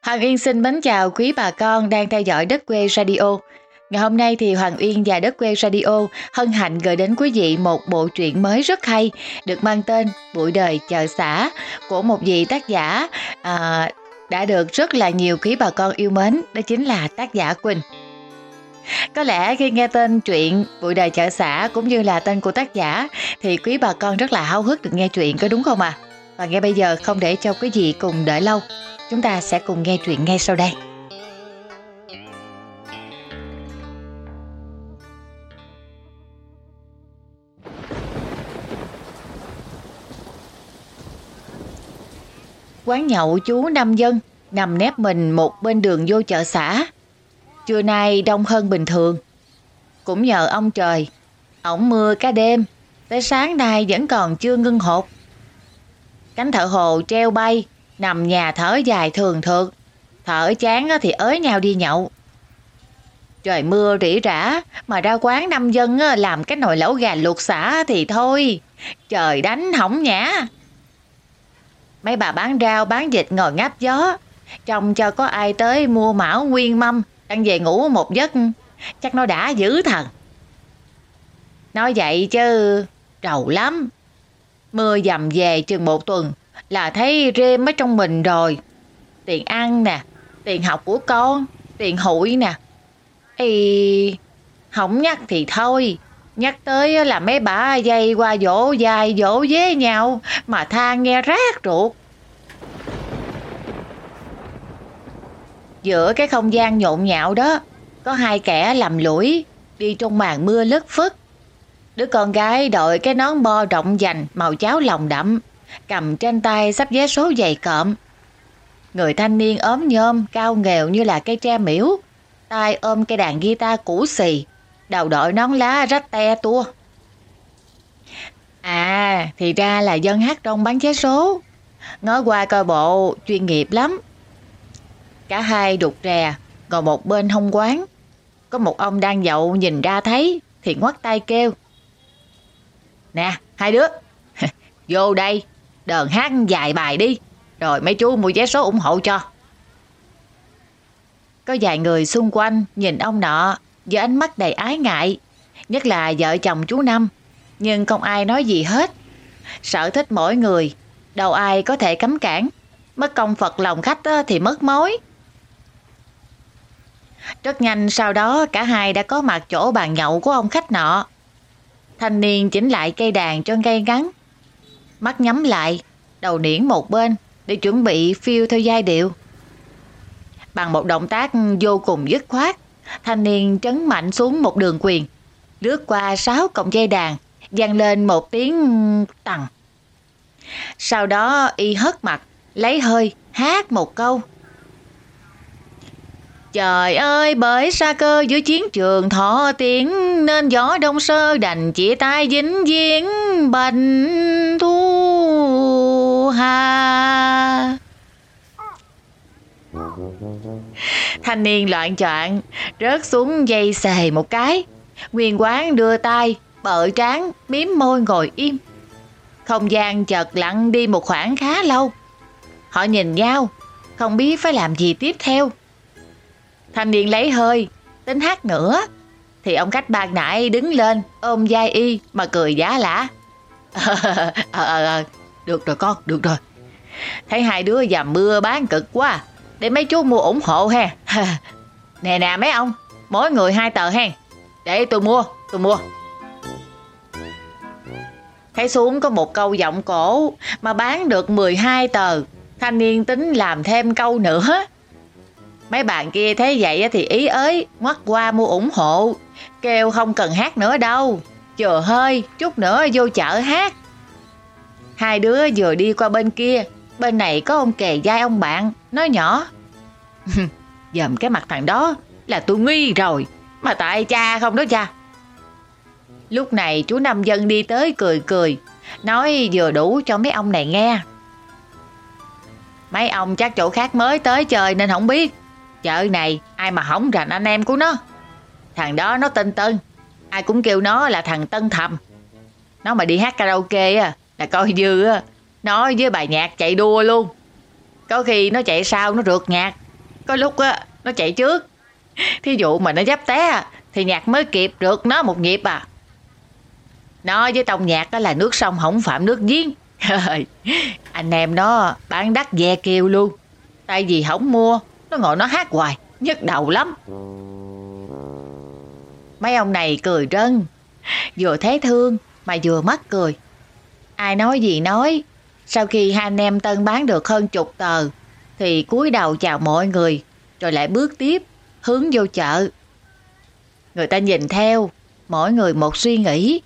Hoàng Uyên xin mến chào quý bà con đang theo dõi Đất Quê Radio. Ngày hôm nay thì Hoàng Uyên và Đất Quê Radio hân hạnh gửi đến quý vị một bộ truyện mới rất hay được mang tên Bụi đời chợ xã của một vị tác giả à, đã được rất là nhiều quý bà con yêu mến, đó chính là tác giả Quỳnh. Có lẽ khi nghe tên truyện Bụi đời chợ xã cũng như là tên của tác giả thì quý bà con rất là háo hức được nghe truyện có đúng không ạ? À? Và ngay bây giờ không để cho quý vị cùng đợi lâu, chúng ta sẽ cùng nghe truyện ngay sau đây. Quán nhậu chú Năm Dân nằm nép mình một bên đường vô chợ xã. Trưa nay đông hơn bình thường. Cũng nhờ ông trời, ổng mưa cả đêm, tới sáng nay vẫn còn chưa ngưng hột. Cánh thợ hồ treo bay, nằm nhà thở dài thường thượt, thở chán thì ới nhau đi nhậu. Trời mưa rỉ rả mà ra quán năm dân làm cái nồi lẩu gà luộc xả thì thôi, trời đánh hỏng nhã. Mấy bà bán rau bán dịch ngồi ngáp gió, trông cho có ai tới mua mão nguyên mâm, đang về ngủ một giấc, chắc nó đã dữ thần. Nói vậy chứ trầu lắm. Mưa dầm về chừng một tuần là thấy rêm ở trong mình rồi. Tiền ăn nè, tiền học của con, tiền hụi nè. Ê, không nhắc thì thôi, nhắc tới là mấy bà dây qua dỗ dài dỗ dế nhau mà than nghe rác ruột. Giữa cái không gian nhộn nhạo đó, có hai kẻ làm lũi, đi trong màn mưa lất phất. Đứa con gái đội cái nón bo rộng dành màu cháo lòng đậm, cầm trên tay sắp vé số dày cộm. Người thanh niên ốm nhôm, cao nghèo như là cây tre miễu, tay ôm cây đàn guitar cũ xì, đầu đội nón lá rách te tua. À, thì ra là dân hát trong bán vé số. Ngó qua coi bộ, chuyên nghiệp lắm. Cả hai đục rè, ngồi một bên hông quán. Có một ông đang dậu nhìn ra thấy, thì ngoắt tay kêu. Nè, hai đứa, vô đây, đờn hát vài bài đi, rồi mấy chú mua vé số ủng hộ cho. Có vài người xung quanh nhìn ông nọ với ánh mắt đầy ái ngại, nhất là vợ chồng chú Năm, nhưng không ai nói gì hết. Sở thích mỗi người, đâu ai có thể cấm cản, mất công Phật lòng khách thì mất mối. Rất nhanh sau đó cả hai đã có mặt chỗ bàn nhậu của ông khách nọ. Thanh niên chỉnh lại cây đàn cho cây ngắn. Mắt nhắm lại, đầu điển một bên để chuẩn bị phiêu theo giai điệu. Bằng một động tác vô cùng dứt khoát, thanh niên trấn mạnh xuống một đường quyền, lướt qua sáu cọng dây đàn, vang lên một tiếng tầng. Sau đó y hất mặt, lấy hơi, hát một câu. Trời ơi, bởi xa cơ giữa chiến trường thọ tiến Nên gió đông sơ đành chia tay dính diễn bệnh thu hà. Thanh niên loạn choạng, Rớt xuống dây xề một cái. Nguyên quán đưa tay, Bợ trán miếm môi ngồi im. Không gian chợt lặng đi một khoảng khá lâu. Họ nhìn nhau, Không biết phải làm gì tiếp theo. Thanh niên lấy hơi, tính hát nữa. Thì ông khách ban nãy đứng lên, ôm vai y mà cười giá lả. ờ, ờ, ờ, được rồi con, được rồi. Thấy hai đứa dầm mưa bán cực quá, để mấy chú mua ủng hộ ha. nè nè mấy ông, mỗi người hai tờ ha. Để tôi mua, tôi mua. Thấy xuống có một câu giọng cổ mà bán được 12 tờ. Thanh niên tính làm thêm câu nữa Mấy bạn kia thấy vậy thì ý ới, ngoắt qua mua ủng hộ. Kêu không cần hát nữa đâu. Chờ hơi, chút nữa vô chợ hát. Hai đứa vừa đi qua bên kia, bên này có ông kề dai ông bạn, nói nhỏ. Dầm cái mặt thằng đó là tôi nghi rồi, mà tại cha không đó cha. Lúc này chú Năm Dân đi tới cười cười, nói vừa đủ cho mấy ông này nghe. Mấy ông chắc chỗ khác mới tới chơi nên không biết. Chợ này, ai mà hỏng rành anh em của nó? Thằng đó nó tên Tân. Ai cũng kêu nó là thằng Tân Thầm. Nó mà đi hát karaoke á, Là coi dư á, Nó với bài nhạc chạy đua luôn. Có khi nó chạy sau nó rượt nhạc. Có lúc á, nó chạy trước. Thí dụ mà nó dắp té Thì nhạc mới kịp rượt nó một nhịp à. Nó với tông nhạc đó là nước sông không phạm nước giếng. Anh em nó bán đắt ve kêu luôn. Tại vì không mua. Nó ngồi nó hát hoài, nhức đầu lắm. Mấy ông này cười rân. Vừa thấy thương Mà vừa mắc cười. Ai nói gì nói. Sau khi hai anh em Tân bán được hơn chục tờ, Thì cúi đầu chào mọi người, Rồi lại bước tiếp, Hướng vô chợ. Người ta nhìn theo, Mỗi người một suy nghĩ.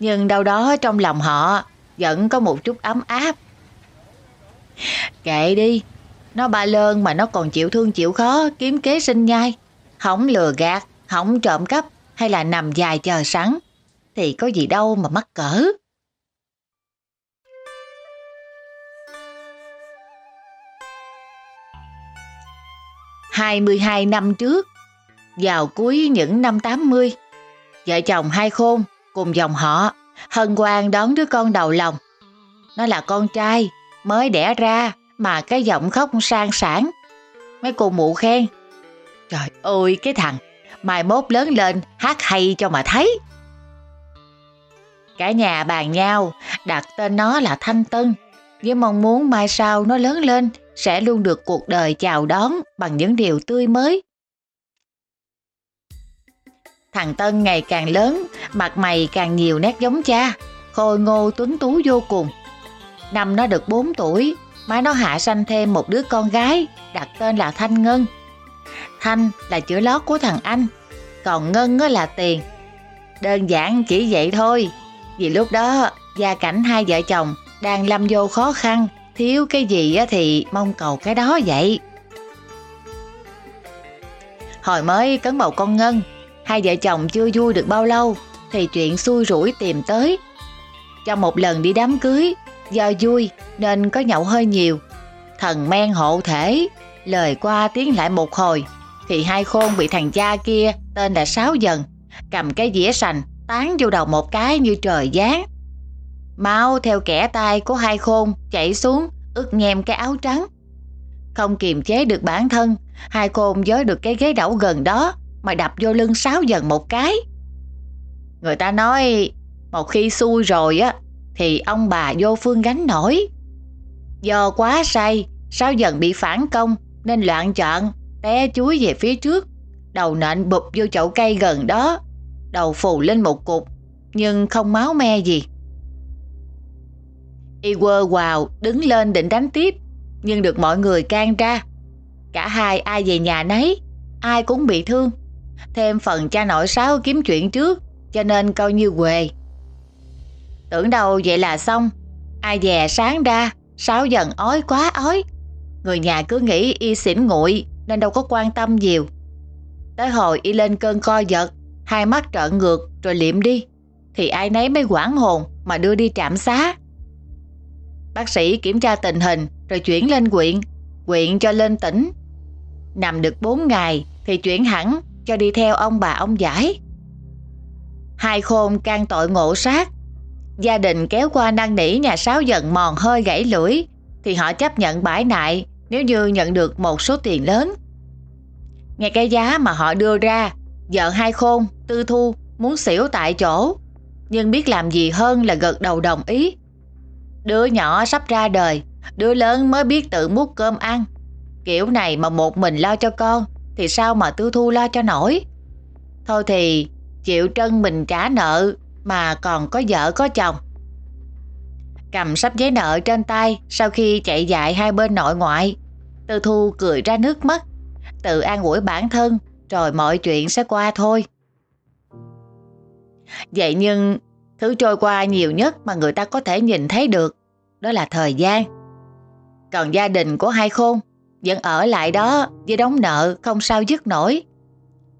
Nhưng đâu đó trong lòng họ Vẫn có một chút ấm áp. Kệ đi nó ba lơn mà nó còn chịu thương chịu khó Kiếm kế sinh nhai Không lừa gạt, không trộm cắp Hay là nằm dài chờ sẵn Thì có gì đâu mà mắc cỡ 22 năm trước, vào cuối những năm 80, vợ chồng hai khôn cùng dòng họ hân hoan đón đứa con đầu lòng. Nó là con trai mới đẻ ra mà cái giọng khóc sang sảng Mấy cô mụ khen. Trời ơi cái thằng, mai mốt lớn lên hát hay cho mà thấy. Cả nhà bàn nhau đặt tên nó là Thanh Tân với mong muốn mai sau nó lớn lên sẽ luôn được cuộc đời chào đón bằng những điều tươi mới. Thằng Tân ngày càng lớn, mặt mày càng nhiều nét giống cha, khôi ngô tuấn tú vô cùng. Năm nó được 4 tuổi, má nó hạ sanh thêm một đứa con gái, đặt tên là Thanh Ngân. Thanh là chữ lót của thằng anh, còn Ngân là tiền. Đơn giản chỉ vậy thôi, vì lúc đó gia cảnh hai vợ chồng đang lâm vô khó khăn thiếu cái gì thì mong cầu cái đó vậy. Hồi mới cấn bầu con Ngân, hai vợ chồng chưa vui được bao lâu thì chuyện xui rủi tìm tới. Trong một lần đi đám cưới, do vui nên có nhậu hơi nhiều. Thần men hộ thể, lời qua tiếng lại một hồi thì hai khôn bị thằng cha kia tên là Sáu Dần cầm cái dĩa sành tán vô đầu một cái như trời giáng. Máu theo kẻ tay của hai khôn chảy xuống ướt nhem cái áo trắng. Không kiềm chế được bản thân, hai khôn với được cái ghế đẩu gần đó mà đập vô lưng sáu dần một cái. Người ta nói một khi xui rồi á thì ông bà vô phương gánh nổi. Do quá say, sáu dần bị phản công nên loạn chọn, té chuối về phía trước, đầu nện bụp vô chậu cây gần đó, đầu phù lên một cục nhưng không máu me gì. Y quơ quào đứng lên định đánh tiếp Nhưng được mọi người can ra Cả hai ai về nhà nấy Ai cũng bị thương Thêm phần cha nội sáu kiếm chuyện trước Cho nên coi như quề Tưởng đâu vậy là xong Ai dè sáng ra Sáu dần ói quá ói Người nhà cứ nghĩ y xỉn nguội Nên đâu có quan tâm nhiều Tới hồi y lên cơn co giật Hai mắt trợn ngược rồi liệm đi Thì ai nấy mới quảng hồn Mà đưa đi trạm xá Bác sĩ kiểm tra tình hình rồi chuyển lên quyện, quyện cho lên tỉnh. Nằm được 4 ngày thì chuyển hẳn cho đi theo ông bà ông giải. Hai khôn can tội ngộ sát. Gia đình kéo qua năn nỉ nhà sáu giận mòn hơi gãy lưỡi thì họ chấp nhận bãi nại nếu như nhận được một số tiền lớn. Nghe cái giá mà họ đưa ra, vợ hai khôn, tư thu muốn xỉu tại chỗ, nhưng biết làm gì hơn là gật đầu đồng ý. Đứa nhỏ sắp ra đời, đứa lớn mới biết tự múc cơm ăn. Kiểu này mà một mình lo cho con, thì sao mà tư thu lo cho nổi. Thôi thì chịu trân mình trả nợ mà còn có vợ có chồng. Cầm sắp giấy nợ trên tay sau khi chạy dại hai bên nội ngoại. Tư thu cười ra nước mắt, tự an ủi bản thân rồi mọi chuyện sẽ qua thôi. Vậy nhưng Thứ trôi qua nhiều nhất mà người ta có thể nhìn thấy được, đó là thời gian. Còn gia đình của hai khôn vẫn ở lại đó với đóng nợ không sao dứt nổi.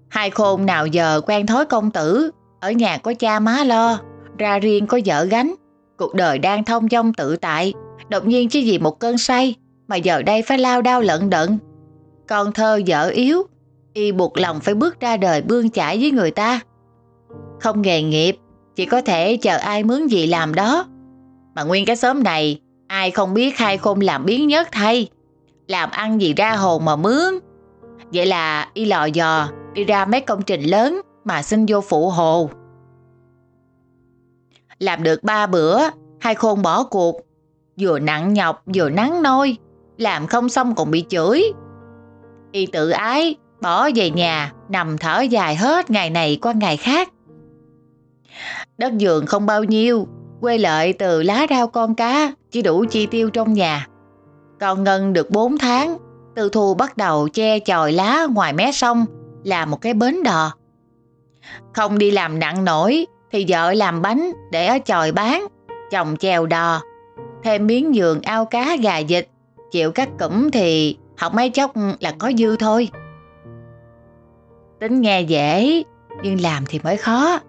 Hai khôn nào giờ quen thói công tử, ở nhà có cha má lo, ra riêng có vợ gánh. Cuộc đời đang thông dong tự tại, đột nhiên chỉ vì một cơn say mà giờ đây phải lao đao lận đận. Con thơ vợ yếu, y buộc lòng phải bước ra đời bươn chải với người ta. Không nghề nghiệp, chỉ có thể chờ ai mướn gì làm đó. Mà nguyên cái xóm này, ai không biết khai khôn làm biến nhất thay. Làm ăn gì ra hồn mà mướn, Vậy là y lò dò đi ra mấy công trình lớn mà xin vô phụ hồ. Làm được ba bữa, hai khôn bỏ cuộc. Vừa nặng nhọc vừa nắng nôi, làm không xong còn bị chửi. Y tự ái, bỏ về nhà, nằm thở dài hết ngày này qua ngày khác. Đất vườn không bao nhiêu, quê lợi từ lá rau con cá, chỉ đủ chi tiêu trong nhà. Còn Ngân được 4 tháng, Tư Thu bắt đầu che chòi lá ngoài mé sông, làm một cái bến đò. Không đi làm nặng nổi, thì vợ làm bánh để ở chòi bán, chồng chèo đò. Thêm miếng giường ao cá gà vịt, chịu cắt cụm thì học mấy chốc là có dư thôi. Tính nghe dễ, nhưng làm thì mới khó.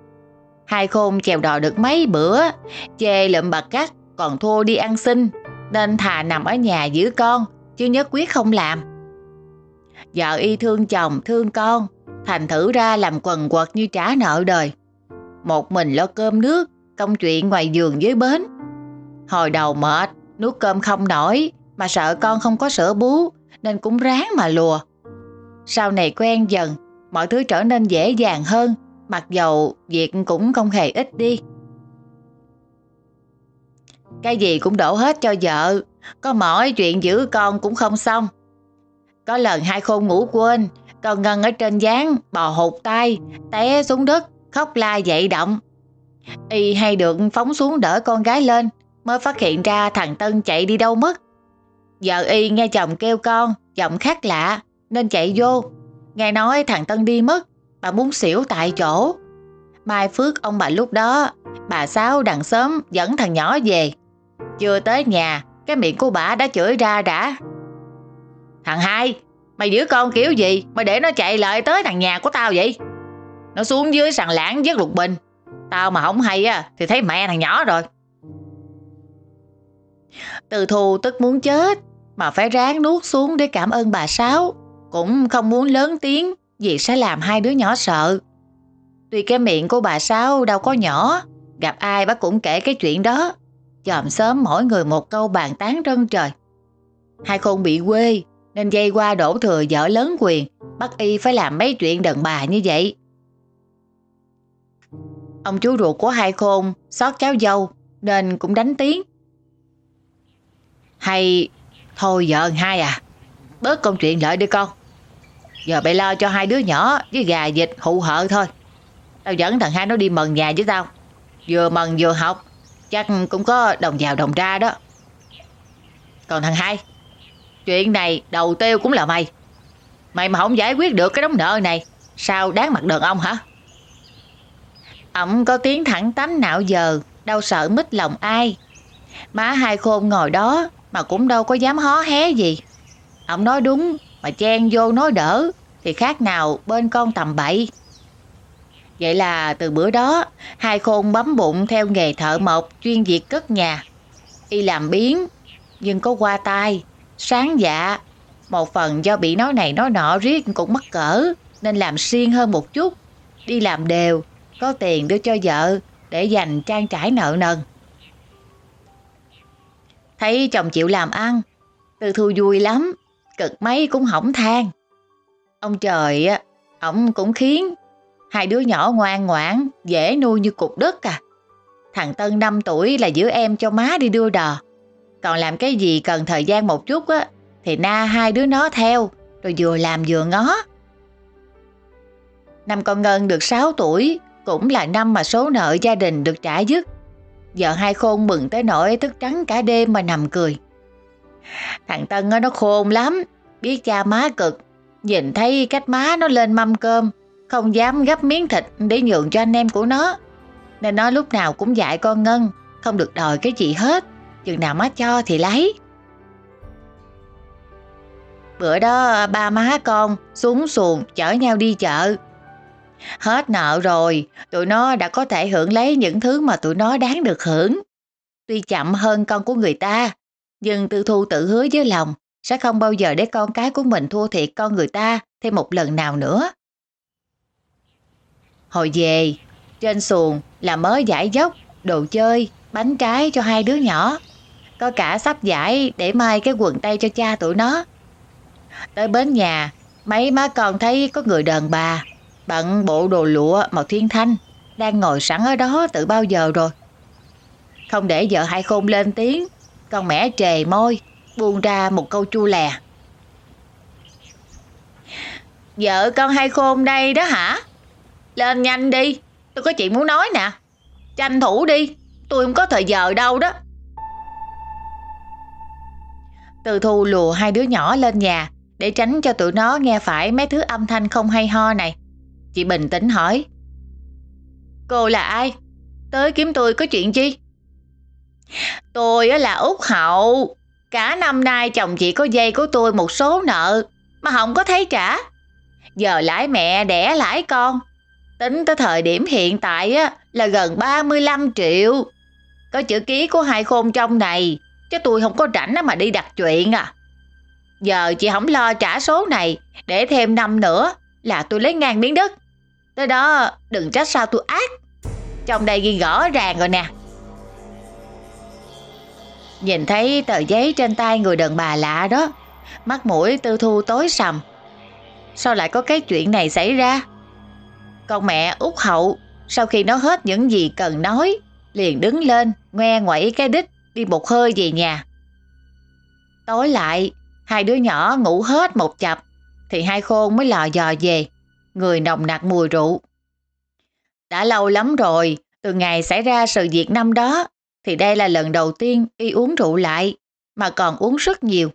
Hai khôn chèo đò được mấy bữa, chê lượm bạc cắt còn thua đi ăn xin, nên thà nằm ở nhà giữ con, chứ nhất quyết không làm. Vợ y thương chồng, thương con, thành thử ra làm quần quật như trả nợ đời. Một mình lo cơm nước, công chuyện ngoài giường dưới bến. Hồi đầu mệt, nuốt cơm không nổi, mà sợ con không có sữa bú, nên cũng ráng mà lùa. Sau này quen dần, mọi thứ trở nên dễ dàng hơn, mặc dầu việc cũng không hề ít đi. Cái gì cũng đổ hết cho vợ, có mỏi chuyện giữ con cũng không xong. Có lần hai khôn ngủ quên, còn Ngân ở trên gián bò hụt tay, té xuống đất, khóc la dậy động. Y hay được phóng xuống đỡ con gái lên, mới phát hiện ra thằng Tân chạy đi đâu mất. Vợ Y nghe chồng kêu con, giọng khác lạ, nên chạy vô. Nghe nói thằng Tân đi mất, bà muốn xỉu tại chỗ. Mai Phước ông bà lúc đó, bà Sáu đằng sớm dẫn thằng nhỏ về. Chưa tới nhà, cái miệng của bà đã chửi ra đã. Thằng hai, mày giữ con kiểu gì mà để nó chạy lại tới thằng nhà của tao vậy? Nó xuống dưới sàn lãng giấc lục bình. Tao mà không hay á thì thấy mẹ thằng nhỏ rồi. Từ thù tức muốn chết mà phải ráng nuốt xuống để cảm ơn bà Sáu. Cũng không muốn lớn tiếng vì sẽ làm hai đứa nhỏ sợ. Tuy cái miệng của bà Sáu đâu có nhỏ, gặp ai bác cũng kể cái chuyện đó. Chòm sớm mỗi người một câu bàn tán trân trời. Hai khôn bị quê nên dây qua đổ thừa vợ lớn quyền, bắt y phải làm mấy chuyện đàn bà như vậy. Ông chú ruột của hai khôn xót cháu dâu nên cũng đánh tiếng. Hay thôi vợ hai à, bớt công chuyện lợi đi con. Giờ bày lo cho hai đứa nhỏ với gà vịt hụ hợ thôi. Tao dẫn thằng hai nó đi mần nhà với tao. Vừa mần vừa học, chắc cũng có đồng vào đồng ra đó. Còn thằng hai, chuyện này đầu tiêu cũng là mày. Mày mà không giải quyết được cái đống nợ này, sao đáng mặt đàn ông hả? Ông có tiếng thẳng tánh nạo giờ, đâu sợ mít lòng ai. Má hai khôn ngồi đó mà cũng đâu có dám hó hé gì. Ông nói đúng mà chen vô nói đỡ thì khác nào bên con tầm bậy. Vậy là từ bữa đó, hai khôn bấm bụng theo nghề thợ mộc chuyên việc cất nhà. Y làm biến, nhưng có qua tay, sáng dạ. Một phần do bị nói này nói nọ riết cũng mắc cỡ, nên làm siêng hơn một chút. Đi làm đều, có tiền đưa cho vợ để dành trang trải nợ nần. Thấy chồng chịu làm ăn, từ thu vui lắm, cực mấy cũng hỏng than. Ông trời á, ổng cũng khiến hai đứa nhỏ ngoan ngoãn, dễ nuôi như cục đất à. Thằng Tân 5 tuổi là giữ em cho má đi đưa đò. Còn làm cái gì cần thời gian một chút á, thì na hai đứa nó theo, rồi vừa làm vừa ngó. Năm con Ngân được 6 tuổi, cũng là năm mà số nợ gia đình được trả dứt. Vợ hai khôn mừng tới nỗi thức trắng cả đêm mà nằm cười. Thằng Tân nó khôn lắm, biết cha má cực. Nhìn thấy cách má nó lên mâm cơm, không dám gấp miếng thịt để nhường cho anh em của nó. Nên nó lúc nào cũng dạy con Ngân, không được đòi cái gì hết, chừng nào má cho thì lấy. Bữa đó ba má con xuống xuồng chở nhau đi chợ. Hết nợ rồi, tụi nó đã có thể hưởng lấy những thứ mà tụi nó đáng được hưởng. Tuy chậm hơn con của người ta, nhưng Tư Thu tự hứa với lòng sẽ không bao giờ để con cái của mình thua thiệt con người ta thêm một lần nào nữa. Hồi về, trên xuồng là mớ giải dốc, đồ chơi, bánh trái cho hai đứa nhỏ. Có cả sắp giải để mai cái quần tay cho cha tụi nó. Tới bến nhà, Mấy má con thấy có người đàn bà bận bộ đồ lụa màu thiên thanh đang ngồi sẵn ở đó từ bao giờ rồi. Không để vợ hai khôn lên tiếng, con mẹ trề môi, buông ra một câu chua lè. Vợ con hai khôn đây đó hả? Lên nhanh đi, tôi có chuyện muốn nói nè. Tranh thủ đi, tôi không có thời giờ đâu đó. Từ thu lùa hai đứa nhỏ lên nhà để tránh cho tụi nó nghe phải mấy thứ âm thanh không hay ho này. Chị bình tĩnh hỏi. Cô là ai? Tới kiếm tôi có chuyện chi? Tôi là Út Hậu. Cả năm nay chồng chị có dây của tôi một số nợ mà không có thấy trả. Giờ lãi mẹ đẻ lãi con. Tính tới thời điểm hiện tại á, là gần 35 triệu. Có chữ ký của hai khôn trong này, chứ tôi không có rảnh mà đi đặt chuyện à. Giờ chị không lo trả số này, để thêm năm nữa là tôi lấy ngang miếng đất. Tới đó đừng trách sao tôi ác. Trong đây ghi rõ ràng rồi nè. Nhìn thấy tờ giấy trên tay người đàn bà lạ đó, mắt mũi tư thu tối sầm. Sao lại có cái chuyện này xảy ra? Con mẹ út hậu, sau khi nó hết những gì cần nói, liền đứng lên, ngoe ngoẩy cái đích đi một hơi về nhà. Tối lại, hai đứa nhỏ ngủ hết một chập, thì hai khôn mới lò dò về, người nồng nặc mùi rượu. Đã lâu lắm rồi, từ ngày xảy ra sự việc năm đó, thì đây là lần đầu tiên y uống rượu lại, mà còn uống rất nhiều.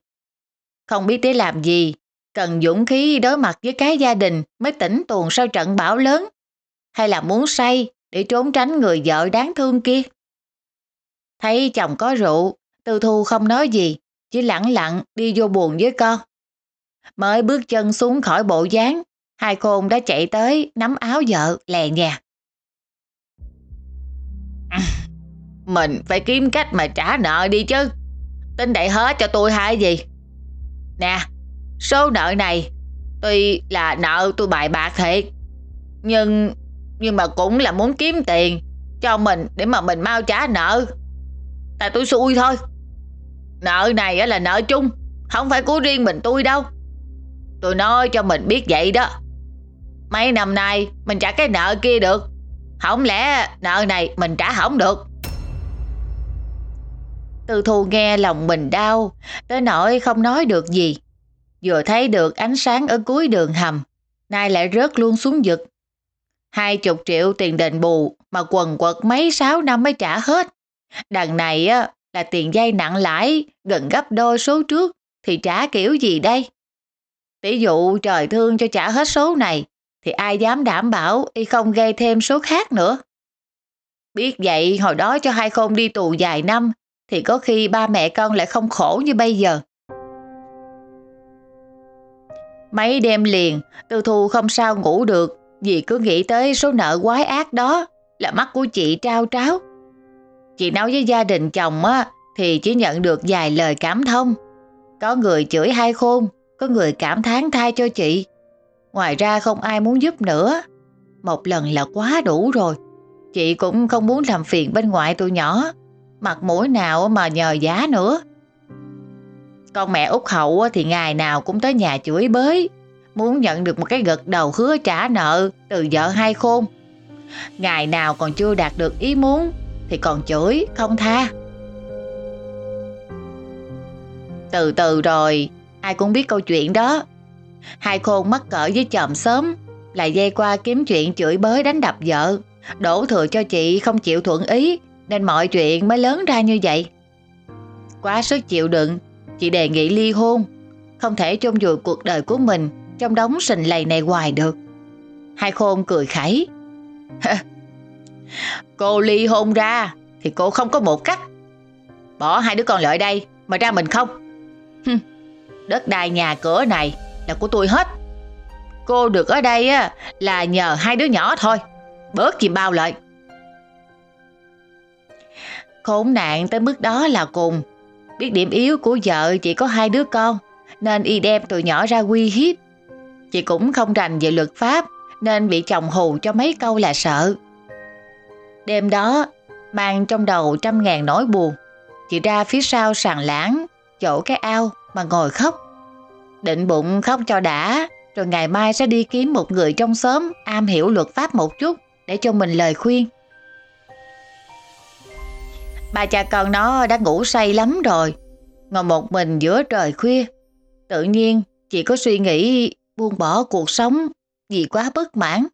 Không biết để làm gì, cần dũng khí đối mặt với cái gia đình mới tỉnh tuồn sau trận bão lớn, hay là muốn say để trốn tránh người vợ đáng thương kia. Thấy chồng có rượu, Tư Thu không nói gì, chỉ lặng lặng đi vô buồn với con. Mới bước chân xuống khỏi bộ dáng, hai côn đã chạy tới nắm áo vợ lè nhà. Mình phải kiếm cách mà trả nợ đi chứ. Tính đại hết cho tôi hay gì? Nè, số nợ này tuy là nợ tôi bài bạc thiệt, nhưng nhưng mà cũng là muốn kiếm tiền cho mình để mà mình mau trả nợ là tôi xui thôi. Nợ này là nợ chung, không phải của riêng mình tôi đâu. Tôi nói cho mình biết vậy đó. Mấy năm nay mình trả cái nợ kia được, không lẽ nợ này mình trả không được. Từ thù nghe lòng mình đau, tới nỗi không nói được gì. Vừa thấy được ánh sáng ở cuối đường hầm, nay lại rớt luôn xuống vực. Hai chục triệu tiền đền bù mà quần quật mấy sáu năm mới trả hết. Đằng này á, là tiền dây nặng lãi gần gấp đôi số trước thì trả kiểu gì đây? Tỷ dụ trời thương cho trả hết số này thì ai dám đảm bảo y không gây thêm số khác nữa. Biết vậy hồi đó cho hai khôn đi tù dài năm thì có khi ba mẹ con lại không khổ như bây giờ. Mấy đêm liền, Tư Thu không sao ngủ được vì cứ nghĩ tới số nợ quái ác đó là mắt của chị trao tráo. Chị nói với gia đình chồng á thì chỉ nhận được vài lời cảm thông. Có người chửi hai khôn, có người cảm thán thay cho chị. Ngoài ra không ai muốn giúp nữa. Một lần là quá đủ rồi. Chị cũng không muốn làm phiền bên ngoại tụi nhỏ mặt mũi nào mà nhờ giá nữa. Con mẹ út hậu thì ngày nào cũng tới nhà chửi bới, muốn nhận được một cái gật đầu hứa trả nợ từ vợ hai khôn. Ngày nào còn chưa đạt được ý muốn thì còn chửi không tha. Từ từ rồi, ai cũng biết câu chuyện đó. Hai khôn mắc cỡ với chồng sớm, lại dây qua kiếm chuyện chửi bới đánh đập vợ, đổ thừa cho chị không chịu thuận ý nên mọi chuyện mới lớn ra như vậy. Quá sức chịu đựng, chị đề nghị ly hôn, không thể chôn vùi cuộc đời của mình trong đống sình lầy này hoài được. Hai khôn cười khẩy. cô ly hôn ra thì cô không có một cách. Bỏ hai đứa con lại đây mà ra mình không. Đất đai nhà cửa này là của tôi hết. Cô được ở đây á là nhờ hai đứa nhỏ thôi. Bớt chìm bao lại. Khốn nạn tới mức đó là cùng. Biết điểm yếu của vợ chỉ có hai đứa con, nên y đem tụi nhỏ ra uy hiếp. Chị cũng không rành về luật pháp, nên bị chồng hù cho mấy câu là sợ. Đêm đó, mang trong đầu trăm ngàn nỗi buồn, chị ra phía sau sàn lãng, chỗ cái ao mà ngồi khóc. Định bụng khóc cho đã, rồi ngày mai sẽ đi kiếm một người trong xóm am hiểu luật pháp một chút để cho mình lời khuyên. Ba cha con nó đã ngủ say lắm rồi, ngồi một mình giữa trời khuya. Tự nhiên chị có suy nghĩ buông bỏ cuộc sống vì quá bất mãn.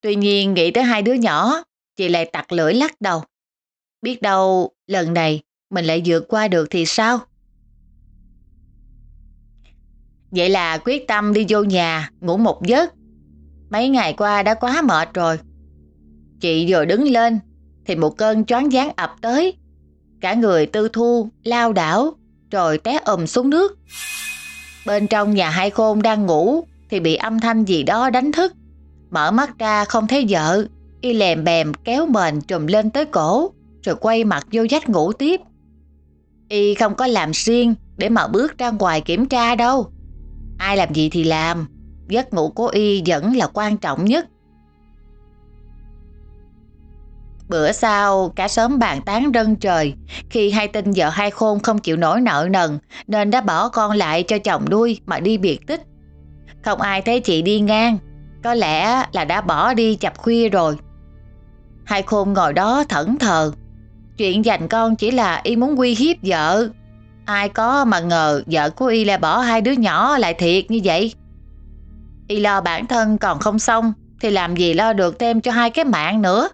Tuy nhiên nghĩ tới hai đứa nhỏ, chị lại tặc lưỡi lắc đầu. Biết đâu lần này mình lại vượt qua được thì sao? Vậy là quyết tâm đi vô nhà, ngủ một giấc. Mấy ngày qua đã quá mệt rồi. Chị vừa đứng lên, thì một cơn choáng váng ập tới. Cả người tư thu, lao đảo, rồi té ầm xuống nước. Bên trong nhà hai khôn đang ngủ, thì bị âm thanh gì đó đánh thức. Mở mắt ra không thấy vợ, y lèm bèm kéo mền trùm lên tới cổ, rồi quay mặt vô dách ngủ tiếp. Y không có làm riêng để mà bước ra ngoài kiểm tra đâu. Ai làm gì thì làm, giấc ngủ của Y vẫn là quan trọng nhất. Bữa sau, cả sớm bàn tán rân trời khi hai tin vợ hai khôn không chịu nổi nợ nần nên đã bỏ con lại cho chồng nuôi mà đi biệt tích. Không ai thấy chị đi ngang, có lẽ là đã bỏ đi chập khuya rồi. Hai khôn ngồi đó thẫn thờ. Chuyện dành con chỉ là y muốn uy hiếp vợ. Ai có mà ngờ vợ của y là bỏ hai đứa nhỏ lại thiệt như vậy. Y lo bản thân còn không xong, thì làm gì lo được thêm cho hai cái mạng nữa.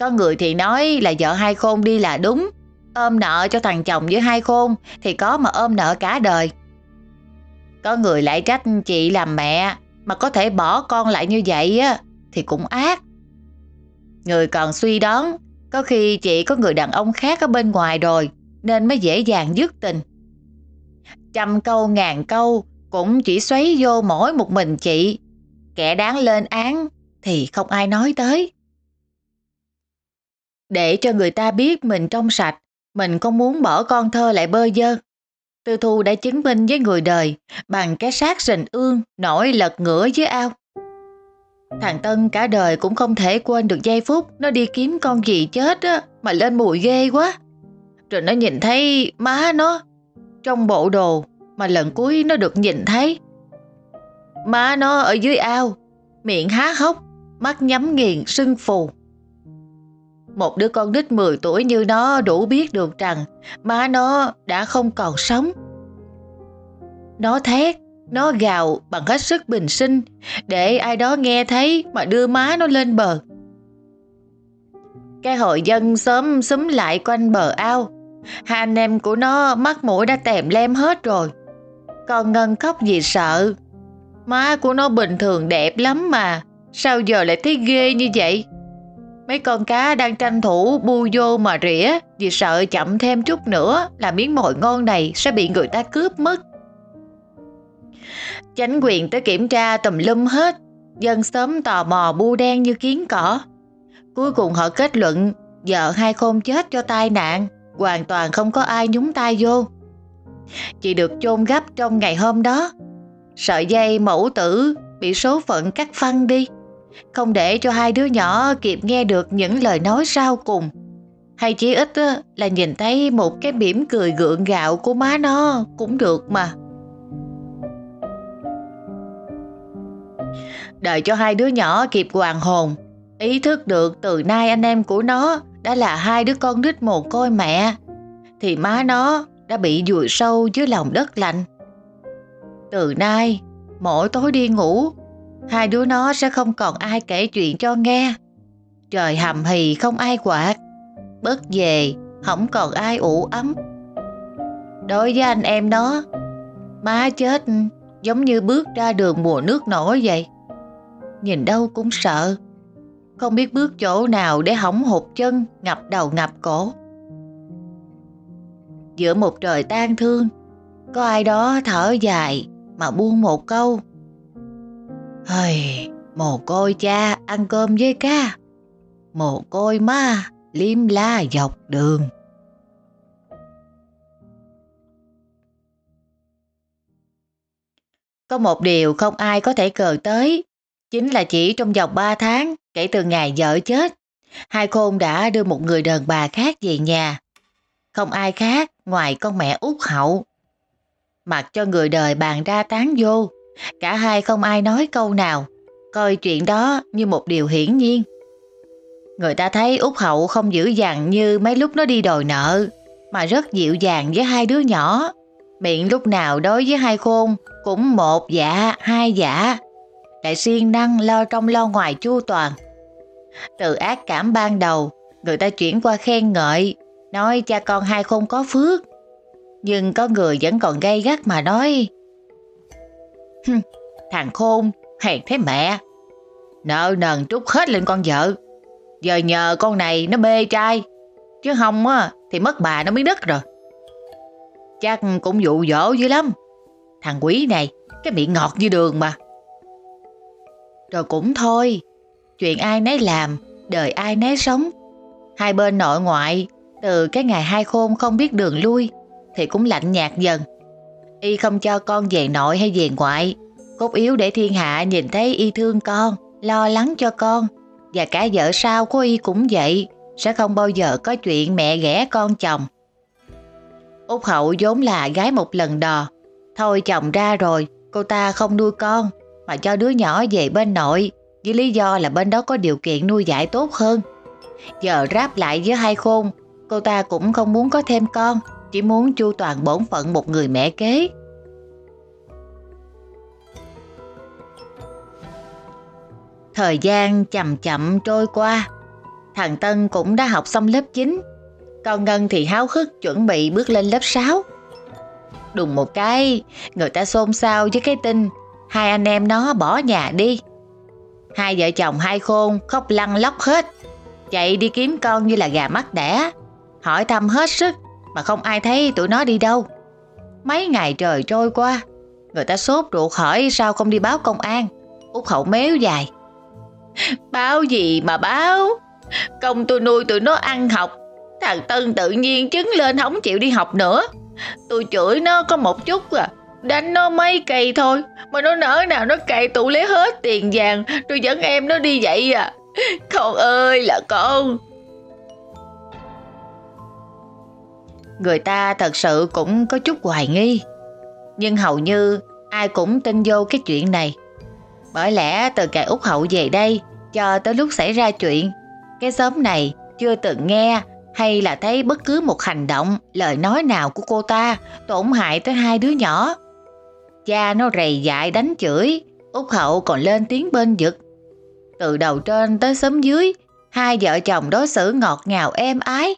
Có người thì nói là vợ hai khôn đi là đúng. Ôm nợ cho thằng chồng với hai khôn thì có mà ôm nợ cả đời. Có người lại trách chị làm mẹ mà có thể bỏ con lại như vậy á thì cũng ác. Người còn suy đoán có khi chị có người đàn ông khác ở bên ngoài rồi nên mới dễ dàng dứt tình. Trăm câu ngàn câu cũng chỉ xoáy vô mỗi một mình chị. Kẻ đáng lên án thì không ai nói tới. Để cho người ta biết mình trong sạch, mình không muốn bỏ con thơ lại bơ dơ. Tư Thu đã chứng minh với người đời bằng cái xác rình ương nổi lật ngửa dưới ao. Thằng Tân cả đời cũng không thể quên được giây phút nó đi kiếm con gì chết á, mà lên mùi ghê quá. Rồi nó nhìn thấy má nó trong bộ đồ mà lần cuối nó được nhìn thấy. Má nó ở dưới ao, miệng há hốc, mắt nhắm nghiền sưng phù. Một đứa con nít 10 tuổi như nó đủ biết được rằng má nó đã không còn sống. Nó thét, nó gào bằng hết sức bình sinh, để ai đó nghe thấy mà đưa má nó lên bờ. Cái hội dân sớm xúm lại quanh bờ ao. Hai anh em của nó mắt mũi đã tèm lem hết rồi. Còn Ngân khóc vì sợ. Má của nó bình thường đẹp lắm mà. Sao giờ lại thấy ghê như vậy? Mấy con cá đang tranh thủ bu vô mà rỉa vì sợ chậm thêm chút nữa là miếng mồi ngon này sẽ bị người ta cướp mất. Chánh quyền tới kiểm tra tùm lum hết, dân sớm tò mò bu đen như kiến cỏ. Cuối cùng họ kết luận vợ hai khôn chết cho tai nạn, hoàn toàn không có ai nhúng tay vô. Chị được chôn gấp trong ngày hôm đó. Sợi dây mẫu tử bị số phận cắt phăng đi không để cho hai đứa nhỏ kịp nghe được những lời nói sau cùng. Hay chỉ ít là nhìn thấy một cái mỉm cười gượng gạo của má nó cũng được mà. Đợi cho hai đứa nhỏ kịp hoàn hồn, ý thức được từ nay anh em của nó đã là hai đứa con nít mồ côi mẹ, thì má nó đã bị vùi sâu dưới lòng đất lạnh. Từ nay, mỗi tối đi ngủ, hai đứa nó sẽ không còn ai kể chuyện cho nghe. Trời hầm hì không ai quạt, bớt về không còn ai ủ ấm. Đối với anh em nó, má chết giống như bước ra đường mùa nước nổi vậy. Nhìn đâu cũng sợ, không biết bước chỗ nào để hỏng hụt chân, ngập đầu ngập cổ. Giữa một trời tan thương, có ai đó thở dài mà buông một câu Hời, mồ côi cha ăn cơm với ca. Mồ côi ma liêm la dọc đường. Có một điều không ai có thể cờ tới, chính là chỉ trong vòng 3 tháng kể từ ngày vợ chết, hai khôn đã đưa một người đàn bà khác về nhà. Không ai khác ngoài con mẹ út hậu. Mặc cho người đời bàn ra tán vô. Cả hai không ai nói câu nào. Coi chuyện đó như một điều hiển nhiên. Người ta thấy Út Hậu không dữ dằn như mấy lúc nó đi đòi nợ, mà rất dịu dàng với hai đứa nhỏ. Miệng lúc nào đối với hai khôn cũng một dạ, hai dạ. Lại siêng năng lo trong lo ngoài chu toàn. Từ ác cảm ban đầu, người ta chuyển qua khen ngợi, nói cha con hai không có phước. Nhưng có người vẫn còn gây gắt mà nói Thằng khôn, hèn thế mẹ. Nợ nần trút hết lên con vợ. Giờ nhờ con này nó bê trai Chứ không á thì mất bà nó miếng đất rồi. Chắc cũng dụ dỗ dữ lắm. Thằng quý này Cái miệng ngọt như đường mà. Rồi cũng thôi. Chuyện ai nấy làm Đời ai nấy sống. Hai bên nội ngoại Từ cái ngày hai khôn không biết đường lui Thì cũng lạnh nhạt dần. Y không cho con về nội hay về ngoại Cốt yếu để thiên hạ nhìn thấy y thương con Lo lắng cho con. Và cả vợ sau của y cũng vậy, sẽ không bao giờ có chuyện mẹ ghẻ con chồng. Út hậu vốn là gái một lần đò, thôi chồng ra rồi, cô ta không nuôi con, mà cho đứa nhỏ về bên nội, với lý do là bên đó có điều kiện nuôi dạy tốt hơn. Giờ ráp lại với hai khôn, cô ta cũng không muốn có thêm con, chỉ muốn chu toàn bổn phận một người mẹ kế. Thời gian chậm chậm trôi qua. Thằng Tân cũng đã học xong lớp 9. Còn Ngân thì háo hức chuẩn bị bước lên lớp 6. Đùng một cái, người ta xôn xao với cái tin hai anh em nó bỏ nhà đi. Hai vợ chồng hai khôn khóc lăn lóc hết. Chạy đi kiếm con như là gà mắt đẻ. Hỏi thăm hết sức mà không ai thấy tụi nó đi đâu. Mấy ngày trời trôi qua, người ta sốt ruột hỏi sao không đi báo công an. Út hậu méo dài. Báo gì mà báo Công tôi nuôi tụi nó ăn học Thằng Tân tự nhiên chứng lên không chịu đi học nữa Tôi chửi nó có một chút à Đánh nó mấy cây thôi Mà nó nỡ nào nó cày tụ lấy hết tiền vàng Rồi dẫn em nó đi vậy à. Con ơi là con. Người ta thật sự cũng có chút hoài nghi Nhưng hầu như ai cũng tin vô cái chuyện này. Bởi lẽ từ ngày Úc Hậu về đây cho tới lúc xảy ra chuyện, cái xóm này chưa từng nghe hay là thấy bất cứ một hành động, lời nói nào của cô ta tổn hại tới hai đứa nhỏ. Cha nó rầy dại đánh chửi, Úc Hậu còn lên tiếng bên giật. Từ đầu trên tới xóm dưới, hai vợ chồng đối xử ngọt ngào êm ái.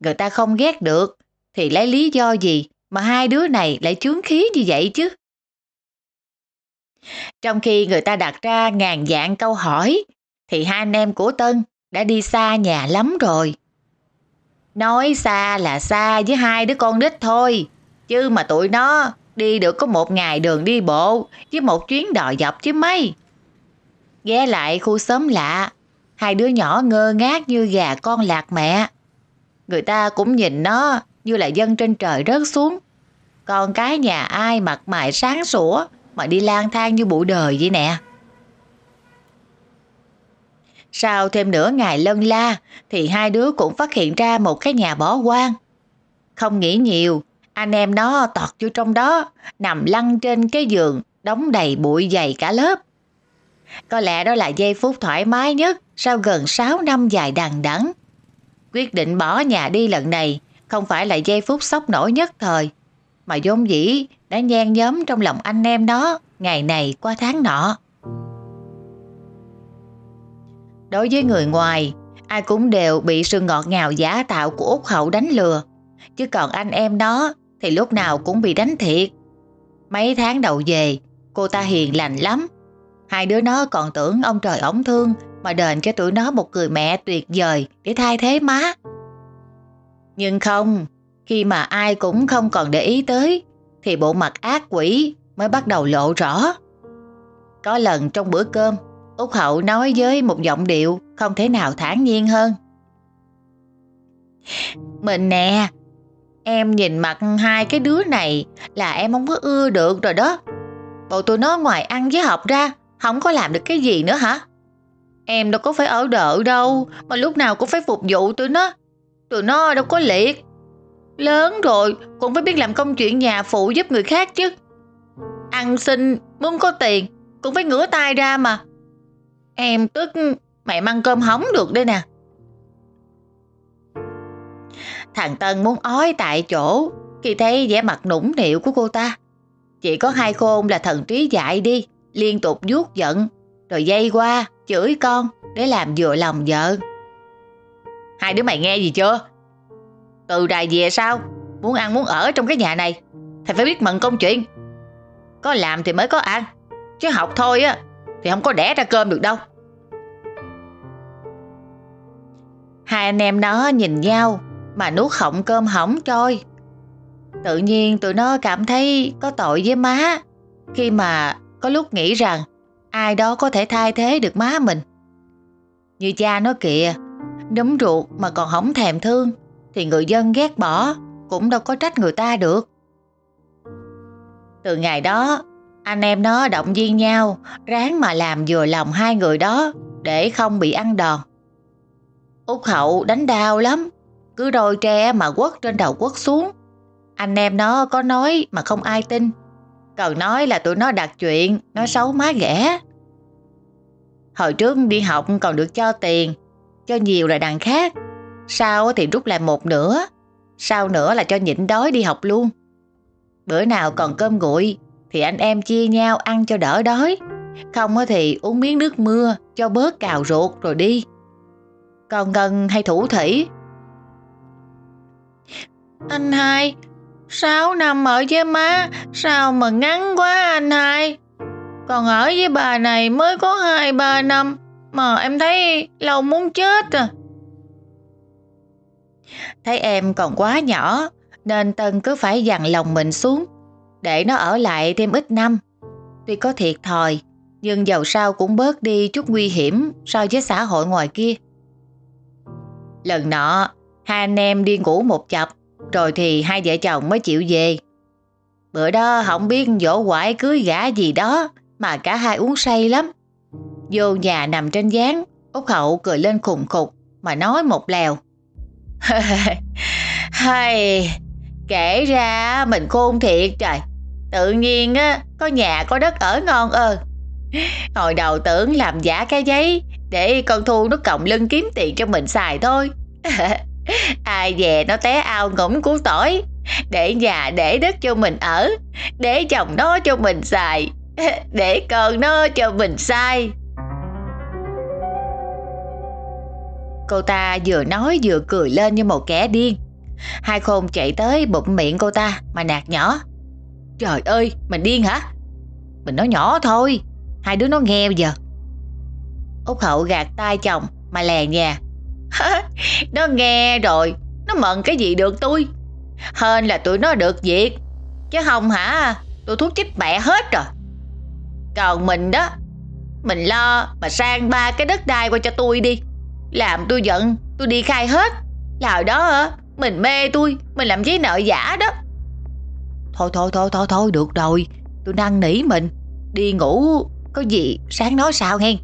Người ta không ghét được, thì lấy lý do gì mà hai đứa này lại chướng khí như vậy chứ? Trong khi người ta đặt ra ngàn dạng câu hỏi, thì hai anh em của Tân đã đi xa nhà lắm rồi. Nói xa là xa với hai đứa con nít thôi, chứ mà tụi nó đi được có một ngày đường đi bộ với một chuyến đò dọc chứ mấy. Ghé lại khu xóm lạ, hai đứa nhỏ ngơ ngác như gà con lạc mẹ. Người ta cũng nhìn nó như là dân trên trời rớt xuống. Con cái nhà ai mặt mày sáng sủa mà đi lang thang như bụi đời vậy nè. Sau thêm nửa ngày lân la thì hai đứa cũng phát hiện ra một cái nhà bỏ hoang. Không nghĩ nhiều, anh em nó tọt vô trong đó, nằm lăn trên cái giường, đóng đầy bụi dày cả lớp. Có lẽ đó là giây phút thoải mái nhất sau gần 6 năm dài đằng đẵng. Quyết định bỏ nhà đi lần này không phải là giây phút sốc nổi nhất thời, mà vốn dĩ đã nhen nhóm trong lòng anh em đó ngày này qua tháng nọ. Đối với người ngoài, ai cũng đều bị sự ngọt ngào giả tạo của Úc Hậu đánh lừa. Chứ còn anh em đó thì lúc nào cũng bị đánh thiệt. Mấy tháng đầu về, cô ta hiền lành lắm. Hai đứa nó còn tưởng ông trời ổng thương mà đền cho tụi nó một người mẹ tuyệt vời để thay thế má. Nhưng không, khi mà ai cũng không còn để ý tới thì bộ mặt ác quỷ mới bắt đầu lộ rõ. Có lần trong bữa cơm, Úc Hậu nói với một giọng điệu không thể nào thản nhiên hơn. Mình nè, em nhìn mặt hai cái đứa này là em không có ưa được rồi đó. Bộ tụi nó ngoài ăn với học ra, không có làm được cái gì nữa hả? Em đâu có phải ở đợi đâu, mà lúc nào cũng phải phục vụ tụi nó. Tụi nó đâu có liệt. Lớn rồi cũng phải biết làm công chuyện nhà phụ giúp người khác chứ. Ăn xin muốn có tiền cũng phải ngửa tay ra mà. Em tức mẹ mang cơm hóng được đây nè. Thằng Tân muốn ói tại chỗ khi thấy vẻ mặt nũng nịu của cô ta. Chỉ có hai khôn là thần trí dại đi, liên tục vuốt giận, rồi dây qua, chửi con để làm vừa lòng vợ. Hai đứa mày nghe gì chưa? Từ đài về sao? Muốn ăn muốn ở trong cái nhà này thì phải biết mận công chuyện. Có làm thì mới có ăn, chứ học thôi á thì không có đẻ ra cơm được đâu. Hai anh em nó nhìn nhau mà nuốt họng cơm hỏng trôi. Tự nhiên tụi nó cảm thấy có tội với má khi mà có lúc nghĩ rằng ai đó có thể thay thế được má mình. Như cha nó kìa, đấm ruột mà còn hỏng thèm thương thì người dân ghét bỏ cũng đâu có trách người ta được. Từ ngày đó, anh em nó động viên nhau ráng mà làm vừa lòng hai người đó để không bị ăn đòn. Út hậu đánh đau lắm, cứ đôi tre mà quất trên đầu quất xuống. Anh em nó có nói mà không ai tin. Còn nói là tụi nó đặt chuyện, nói xấu má ghẻ. Hồi trước đi học còn được cho tiền, cho nhiều là đằng khác. Sau thì rút lại một nửa, sau nữa là cho nhịn đói đi học luôn. Bữa nào còn cơm nguội thì anh em chia nhau ăn cho đỡ đói. Không thì uống miếng nước mưa cho bớt cào ruột rồi đi. Còn Ngân hay Thủ Thủy? Anh hai, sáu năm ở với má, sao mà ngắn quá anh hai? Còn ở với bà này mới có hai ba năm, mà em thấy lâu muốn chết à. Thấy em còn quá nhỏ, nên Tân cứ phải dằn lòng mình xuống, để nó ở lại thêm ít năm. Tuy có thiệt thòi, nhưng dầu sao cũng bớt đi chút nguy hiểm so với xã hội ngoài kia. Lần nọ, hai anh em đi ngủ một chập, rồi thì hai vợ chồng mới chịu về. Bữa đó không biết dỗ quải cưới gã gì đó, mà cả hai uống say lắm. Vô nhà nằm trên gián, Út Hậu cười lên khùng khục mà nói một lèo. Hay, kể ra mình khôn thiệt trời. Tự nhiên á, có nhà có đất ở ngon ơ. Hồi đầu tưởng làm giả cái giấy để con Thu nó cộng lưng kiếm tiền cho mình xài thôi. Ai về nó té ao ngỗng củ tỏi. Để nhà, để đất cho mình ở. Để chồng nó cho mình xài. Để con nó cho mình sai. Cô ta vừa nói vừa cười lên như một kẻ điên. Hai khôn chạy tới bụng miệng cô ta mà nạt nhỏ. Trời ơi, mình điên hả? Mình nói nhỏ thôi. Hai đứa nó nghe bây giờ. Út hậu gạt tay chồng mà lè nhà. Nó nghe rồi, Nó mận cái gì được tôi? Hên là tụi nó được việc, Chứ không hả? Tôi thuốc chích bẹ hết rồi. Còn mình đó, Mình lo mà sang ba cái đất đai qua cho tôi đi. Làm tôi giận, Tôi đi khai hết. Là đó, hả, Mình mê tôi, Mình làm giấy nợ giả đó. Thôi thôi thôi thôi thôi, được rồi Tôi năn nỉ mình. Đi ngủ, Có gì sáng nói sao hen?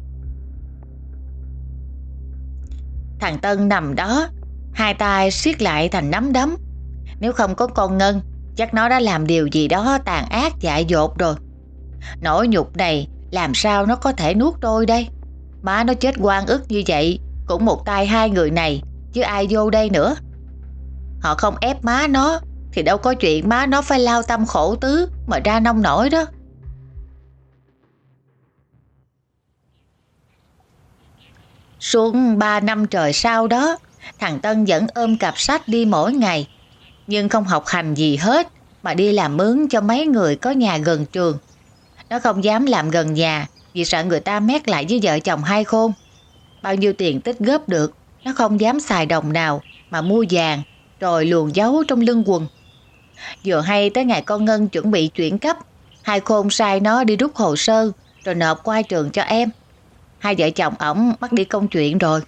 Thằng Tân nằm đó. Hai tay siết lại thành nắm đấm. Nếu không có con Ngân, Chắc nó đã làm điều gì đó tàn ác, dại dột rồi. Nỗi nhục này, Làm sao nó có thể nuốt trôi đây? Má nó chết quan ức như vậy, Cũng một tay hai người này, Chứ ai vô đây nữa? Họ không ép má nó, Thì đâu có chuyện má nó phải lao tâm khổ tứ Mà ra nông nổi đó. Xuống 3 năm trời sau đó, thằng Tân vẫn ôm cặp sách đi mỗi ngày, nhưng không học hành gì hết mà đi làm mướn cho mấy người có nhà gần trường. Nó không dám làm gần nhà vì sợ người ta mét lại với vợ chồng hai khôn. Bao nhiêu tiền tích góp được, nó không dám xài đồng nào mà mua vàng rồi luồn giấu trong lưng quần. Vừa hay tới ngày con Ngân chuẩn bị chuyển cấp, hai khôn sai nó đi rút hồ sơ rồi nộp qua trường cho em. Hai vợ chồng ổng bắt đi công chuyện rồi.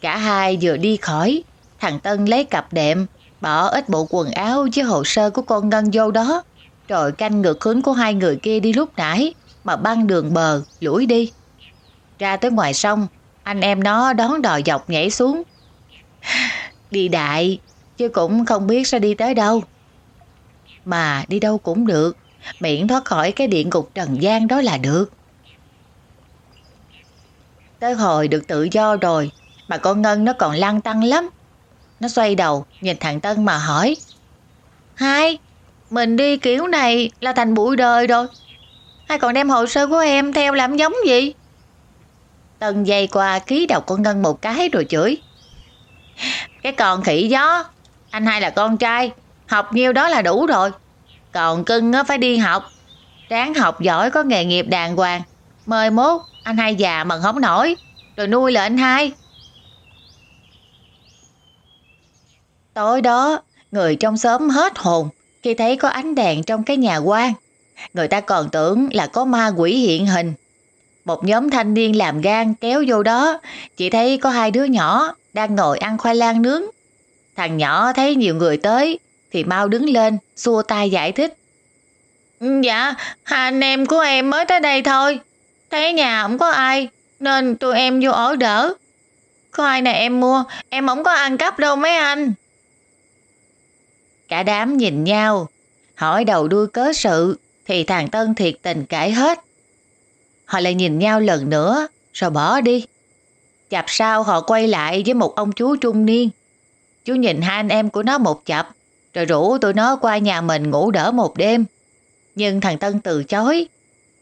Cả hai vừa đi khỏi, thằng Tân lấy cặp đệm, bỏ ít bộ quần áo với hồ sơ của con Ngân vô đó, rồi canh ngược hướng của hai người kia đi lúc nãy mà băng đường bờ, lủi đi. Ra tới ngoài sông, anh em nó đón đò dọc nhảy xuống. Đi đại, chứ cũng không biết sẽ đi tới đâu. Mà đi đâu cũng được, miễn thoát khỏi cái điện ngục trần gian đó là được. Tới hồi được tự do rồi, mà con Ngân nó còn lăng tăng lắm. Nó xoay đầu, nhìn thằng Tân mà hỏi. Hai, mình đi kiểu này là thành bụi đời rồi. Hai còn đem hồ sơ của em theo làm giống gì? Tân dây qua ký đầu con Ngân một cái rồi chửi. Cái con khỉ gió, anh hai là con trai, học nhiêu đó là đủ rồi. Còn cưng phải đi học, ráng học giỏi có nghề nghiệp đàng hoàng. Mời mốt, anh hai già mà không nổi, rồi nuôi là anh hai. Tối đó, người trong xóm hết hồn khi thấy có ánh đèn trong cái nhà quan. Người ta còn tưởng là có ma quỷ hiện hình. Một nhóm thanh niên làm gan kéo vô đó, chỉ thấy có hai đứa nhỏ đang ngồi ăn khoai lang nướng. Thằng nhỏ thấy nhiều người tới thì mau đứng lên, xua tay giải thích. Ừ, dạ, hai anh em của em mới tới đây thôi. Thấy nhà không có ai, nên tụi em vô ở đỡ. Khoai này em mua, em không có ăn cắp đâu mấy anh. Cả đám nhìn nhau, hỏi đầu đuôi cớ sự thì thằng Tân thiệt tình kể hết. Họ lại nhìn nhau lần nữa rồi bỏ đi. Chập sau họ quay lại với một ông chú trung niên. Chú nhìn hai anh em của nó một chập rồi rủ tụi nó qua nhà mình ngủ đỡ một đêm. Nhưng thằng Tân từ chối.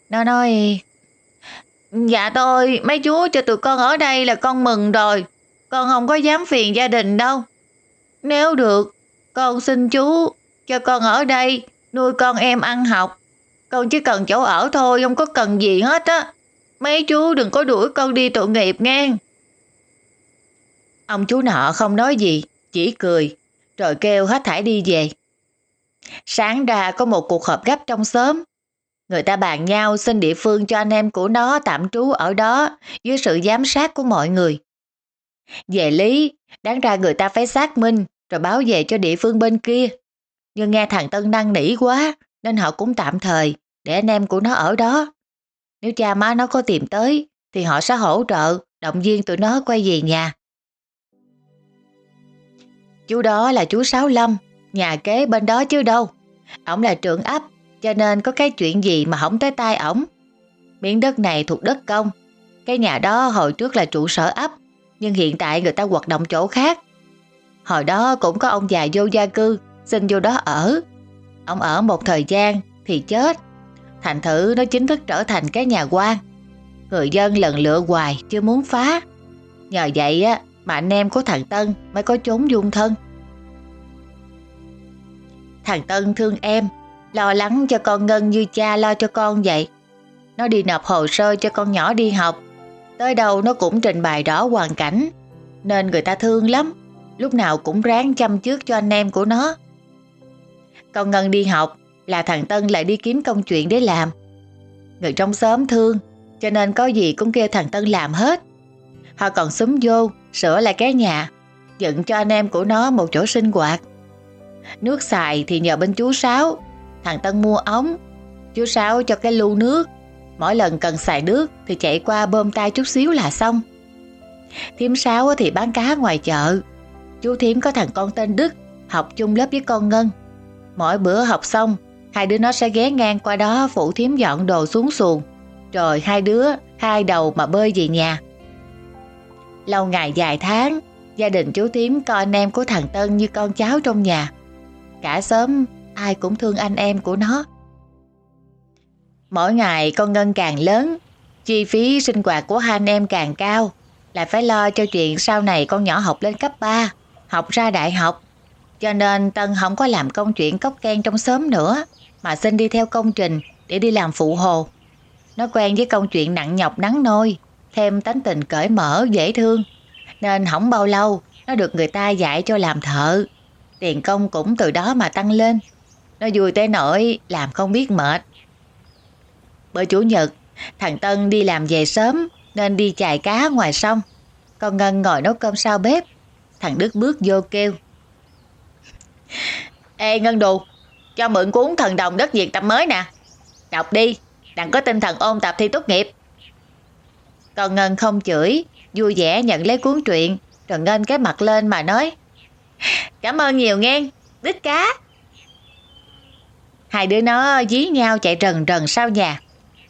Nó nói Dạ tôi, mấy chú cho tụi con ở đây là con mừng rồi. Con không có dám phiền gia đình đâu. Nếu được, con xin chú cho con ở đây nuôi con em ăn học. Con chỉ cần chỗ ở thôi, không có cần gì hết á. Mấy chú đừng có đuổi con đi tội nghiệp nghe. Ông chú nọ không nói gì, chỉ cười, rồi kêu hết thải đi về. Sáng ra có một cuộc họp gấp trong xóm. Người ta bàn nhau xin địa phương cho anh em của nó tạm trú ở đó dưới sự giám sát của mọi người. Về lý, đáng ra người ta phải xác minh rồi báo về cho địa phương bên kia. Nhưng nghe thằng Tân năng nỉ quá nên họ cũng tạm thời để anh em của nó ở đó. Nếu cha má nó có tìm tới thì họ sẽ hỗ trợ, động viên tụi nó quay về nhà. Chú đó là chú Sáu Lâm, nhà kế bên đó chứ đâu. Ông là trưởng ấp, cho nên có cái chuyện gì mà không tới tay ổng. Miếng đất này thuộc đất công. Cái nhà đó hồi trước là trụ sở ấp, nhưng hiện tại người ta hoạt động chỗ khác. Hồi đó cũng có ông già vô gia cư, xin vô đó ở. Ông ở một thời gian thì chết. Thành thử nó chính thức trở thành cái nhà quan. Người dân lần lựa hoài chưa muốn phá. Nhờ vậy á mà anh em của thằng Tân mới có trốn dung thân. Thằng Tân thương em, lo lắng cho con Ngân như cha lo cho con vậy. Nó đi nộp hồ sơ cho con nhỏ đi học. Tới đâu nó cũng trình bày đó hoàn cảnh. Nên người ta thương lắm. Lúc nào cũng ráng chăm trước cho anh em của nó. Con Ngân đi học là thằng Tân lại đi kiếm công chuyện để làm. Người trong xóm thương, cho nên có gì cũng kêu thằng Tân làm hết. Họ còn xúm vô, sửa lại cái nhà, dựng cho anh em của nó một chỗ sinh hoạt. Nước xài thì nhờ bên chú Sáu, thằng Tân mua ống, chú Sáu cho cái lu nước. Mỗi lần cần xài nước thì chạy qua bơm tay chút xíu là xong. Thiếm Sáu thì bán cá ngoài chợ. Chú Thiếm có thằng con tên Đức, học chung lớp với con Ngân. Mỗi bữa học xong, hai đứa nó sẽ ghé ngang qua đó phụ Thiếm dọn đồ xuống xuồng. Rồi hai đứa, hai đầu mà bơi về nhà. Lâu ngày dài tháng, gia đình chú Thiếm coi anh em của thằng Tân như con cháu trong nhà. Cả xóm ai cũng thương anh em của nó. Mỗi ngày con Ngân càng lớn, chi phí sinh hoạt của hai anh em càng cao, lại phải lo cho chuyện sau này con nhỏ học lên cấp 3, học ra đại học. Cho nên Tân không có làm công chuyện cốc ken trong xóm nữa, mà xin đi theo công trình để đi làm phụ hồ. Nó quen với công chuyện nặng nhọc nắng nôi, thêm tánh tình cởi mở, dễ thương. Nên không bao lâu, nó được người ta dạy cho làm thợ. Tiền công cũng từ đó mà tăng lên. Nó vui tới nỗi làm không biết mệt. Bữa Chủ nhật, thằng Tân đi làm về sớm nên đi chài cá ngoài sông. Con Ngân ngồi nấu cơm sau bếp. Thằng Đức bước vô kêu. Ê Ngân Đù, cho mượn cuốn thần đồng đất Việt tập mới nè. Đọc đi, đặng có tinh thần ôn tập thi tốt nghiệp. Còn Ngân không chửi, vui vẻ nhận lấy cuốn truyện, rồi Ngân cái mặt lên mà nói. Cảm ơn nhiều nghe, đích cá. Hai đứa nó dí nhau chạy rần rần sau nhà.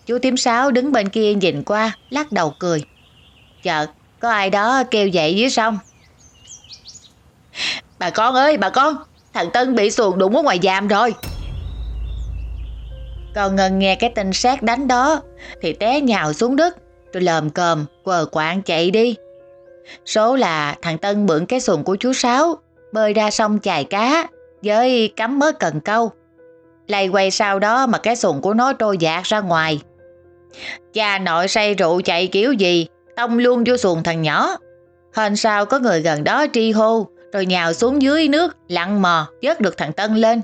Chú tím sáo đứng bên kia nhìn qua, lắc đầu cười. Chợt, có ai đó kêu dậy dưới sông. Bà con ơi, bà con, thằng Tân bị xuồng đụng ở ngoài giam rồi. Còn Ngân nghe cái tên sát đánh đó, thì té nhào xuống đất, rồi lờm cờm, quờ quạng chạy đi. Số là thằng Tân mượn cái xuồng của chú Sáu, bơi ra sông chài cá, với cắm mớ cần câu. Lay quay sau đó mà cái sùn của nó trôi dạt ra ngoài. Cha nội say rượu chạy kiểu gì, tông luôn vô xuồng thằng nhỏ. Hên sau có người gần đó tri hô, rồi nhào xuống dưới nước, lặn mò, vớt được thằng Tân lên.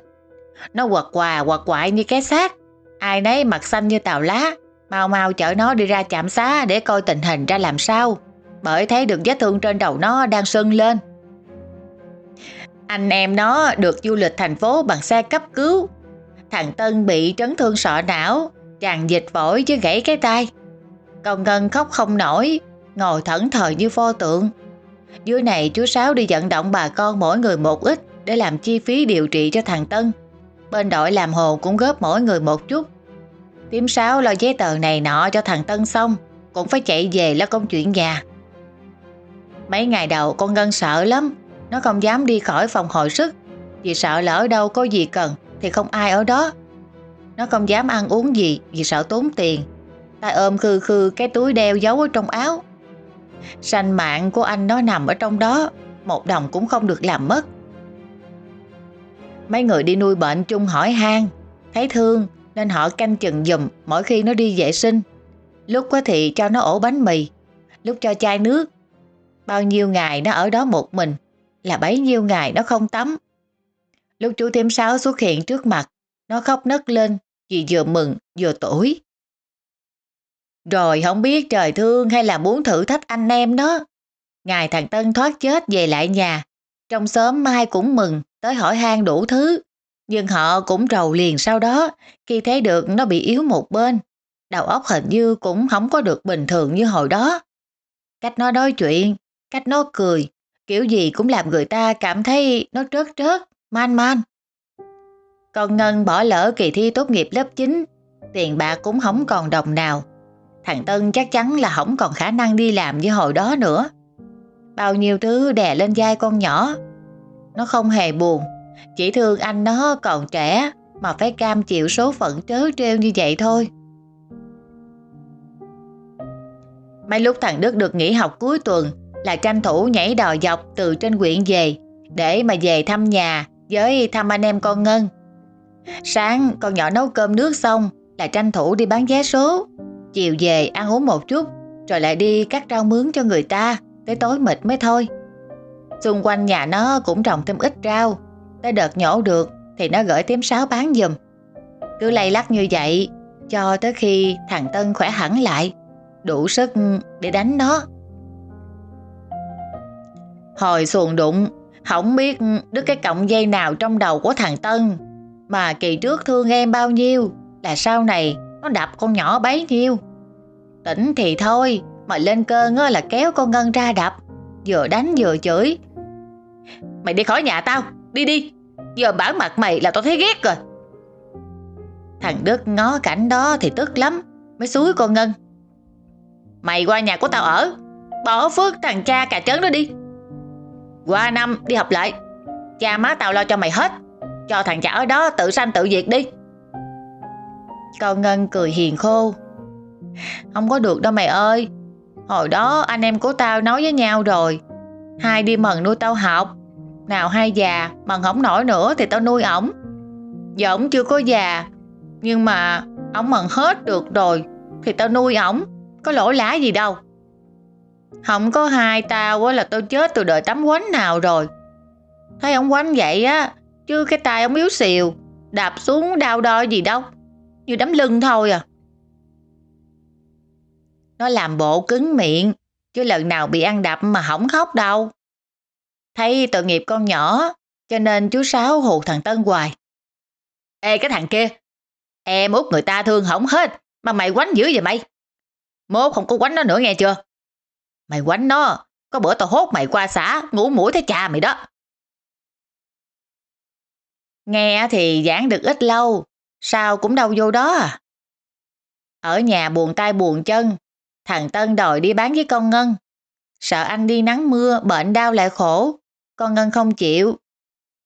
Nó quật quà quật quại như cái xác, ai nấy mặt xanh như tàu lá, mau mau chở nó đi ra chạm xá để coi tình hình ra làm sao, bởi thấy được vết thương trên đầu nó đang sưng lên. Anh em nó được du lịch thành phố bằng xe cấp cứu. Thằng Tân bị trấn thương sọ não, tràn dịch phổi chứ gãy cái tay. Còn Ngân khóc không nổi, ngồi thẫn thờ như pho tượng. Dưới này chú Sáu đi vận động bà con mỗi người một ít để làm chi phí điều trị cho thằng Tân. Bên đội làm hồ cũng góp mỗi người một chút. Tím Sáu lo giấy tờ này nọ cho thằng Tân xong, cũng phải chạy về lo công chuyện nhà. Mấy ngày đầu con Ngân sợ lắm, nó không dám đi khỏi phòng hồi sức vì sợ lỡ đâu có gì cần thì không ai ở đó. Nó không dám ăn uống gì vì sợ tốn tiền. Ta ôm khư khư cái túi đeo giấu ở trong áo. Sanh mạng của anh nó nằm ở trong đó, một đồng cũng không được làm mất. Mấy người đi nuôi bệnh chung hỏi han, thấy thương nên họ canh chừng dùm mỗi khi nó đi vệ sinh. Lúc có thì cho nó ổ bánh mì, lúc cho chai nước. Bao nhiêu ngày nó ở đó một mình, là bấy nhiêu ngày nó không tắm. Lúc chú thêm sáu xuất hiện trước mặt, nó khóc nấc lên vì vừa mừng vừa tủi Rồi không biết trời thương hay là muốn thử thách anh em đó. Ngày thằng Tân thoát chết về lại nhà, trong xóm mai cũng mừng tới hỏi han đủ thứ. Nhưng họ cũng rầu liền sau đó khi thấy được nó bị yếu một bên. Đầu óc hình như cũng không có được bình thường như hồi đó. Cách nó nói chuyện, cách nó cười, kiểu gì cũng làm người ta cảm thấy nó trớt trớt, man man. Con Ngân bỏ lỡ kỳ thi tốt nghiệp lớp 9, tiền bạc cũng không còn đồng nào. Thằng Tân chắc chắn là không còn khả năng đi làm như hồi đó nữa. Bao nhiêu thứ đè lên vai con nhỏ. Nó không hề buồn, chỉ thương anh nó còn trẻ mà phải cam chịu số phận trớ trêu như vậy thôi. Mấy lúc thằng Đức được nghỉ học cuối tuần là tranh thủ nhảy đò dọc từ trên quyện về để mà về thăm nhà với thăm anh em con Ngân. Sáng con nhỏ nấu cơm nước xong là tranh thủ đi bán vé số. Chiều về ăn uống một chút rồi lại đi cắt rau mướn cho người ta tới tối mệt mới thôi. Xung quanh nhà nó cũng trồng thêm ít rau tới đợt nhổ được thì nó gửi tím sáo bán giùm. Cứ lay lắc như vậy cho tới khi thằng Tân khỏe hẳn lại đủ sức để đánh nó. Hồi xuồng đụng, không biết đứt cái cọng dây nào trong đầu của thằng Tân. Mà kỳ trước thương em bao nhiêu, là sau này nó đập con nhỏ bấy nhiêu. Tỉnh thì thôi, mà lên cơn là kéo con Ngân ra đập, vừa đánh vừa chửi. Mày đi khỏi nhà tao, đi đi, giờ bản mặt mày là tao thấy ghét rồi. Thằng Đức ngó cảnh đó thì tức lắm, mới xúi con Ngân. Mày qua nhà của tao ở, bỏ phước thằng cha cà chớn đó đi. Qua năm, đi học lại. Cha má tao lo cho mày hết. Cho thằng chả ở đó tự sanh tự diệt đi. Con Ngân cười hiền khô. Không có được đâu mày ơi. Hồi đó anh em của tao nói với nhau rồi. Hai đi mần nuôi tao học. Nào hai già Mần không nổi nữa thì tao nuôi ổng. Giờ ổng chưa có già, Nhưng mà ổng mần hết được rồi Thì tao nuôi ổng. Có lỗi lá gì đâu không có hai tao là tôi chết từ đời tắm quánh nào rồi. Thấy ông quánh vậy á, chứ cái tay ông yếu xìu, đạp xuống đau đo gì đâu. Như đấm lưng thôi à. Nó làm bộ cứng miệng, chứ lần nào bị ăn đập mà không khóc đâu. Thấy tội nghiệp con nhỏ, cho nên chú Sáu hù thằng Tân hoài. Ê cái thằng kia, em út người ta thương hỏng hết, mà mày quánh dữ vậy mày? Mốt không có quánh nó nữa nghe chưa? Mày quánh nó, có bữa tao hốt mày qua xã, ngủ mũi thấy cha mày đó. Nghe thì giảng được ít lâu, sao cũng đâu vô đó à. Ở nhà buồn tay buồn chân, thằng Tân đòi đi bán với con Ngân. Sợ anh đi nắng mưa, bệnh đau lại khổ. Con Ngân không chịu.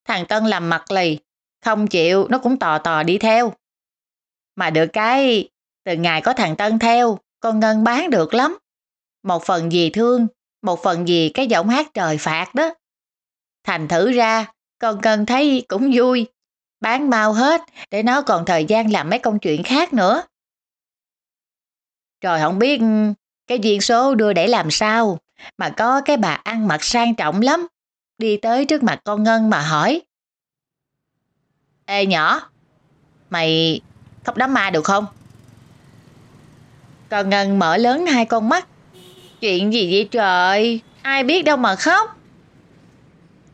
Thằng Tân làm mặt lì, không chịu nó cũng tò tò đi theo. Mà được cái, từ ngày có thằng Tân theo, con Ngân bán được lắm. Một phần vì thương, một phần vì cái giọng hát trời phạt đó. Thành thử ra, con cần thấy cũng vui. Bán mau hết để nó còn thời gian làm mấy công chuyện khác nữa. Rồi không biết ừ, cái duyên số đưa để làm sao mà có cái bà ăn mặc sang trọng lắm. Đi tới trước mặt con Ngân mà hỏi. Ê nhỏ, mày khóc đám ma được không? Con Ngân mở lớn hai con mắt. Chuyện gì vậy trời? Ai biết đâu mà khóc.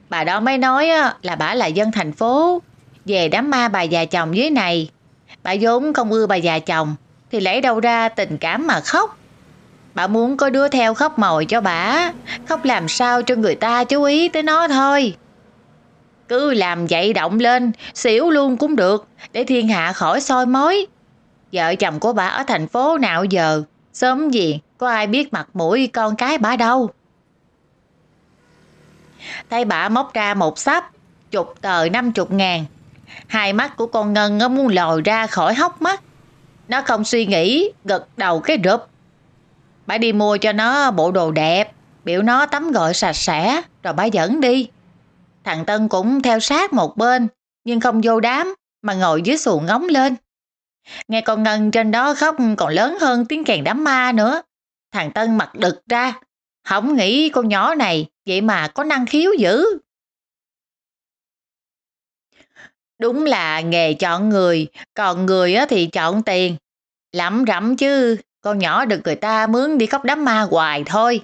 Bà đó mới nói là bà là dân thành phố. Về đám ma bà già chồng dưới này. Bà vốn không ưa bà già chồng. Thì lấy đâu ra tình cảm mà khóc. Bà muốn có đứa theo khóc mồi cho bà. Khóc làm sao cho người ta chú ý tới nó thôi. Cứ làm dậy động lên, xỉu luôn cũng được, để thiên hạ khỏi soi mối. Vợ chồng của bà ở thành phố nào giờ, sớm gì có ai biết mặt mũi con cái bà đâu. Thấy bà móc ra một sắp, chục tờ năm chục ngàn. Hai mắt của con Ngân nó muốn lòi ra khỏi hốc mắt. Nó không suy nghĩ, gật đầu cái rụp. Bà đi mua cho nó bộ đồ đẹp, biểu nó tắm gội sạch sẽ, rồi bà dẫn đi. Thằng Tân cũng theo sát một bên, nhưng không vô đám, mà ngồi dưới xuồng ngóng lên. Nghe con Ngân trên đó khóc còn lớn hơn tiếng kèn đám ma nữa. Thằng Tân mặt đực ra, không nghĩ con nhỏ này vậy mà có năng khiếu dữ. Đúng là nghề chọn người, còn người thì chọn tiền. Lắm rắm chứ, con nhỏ được người ta mướn đi khóc đám ma hoài thôi.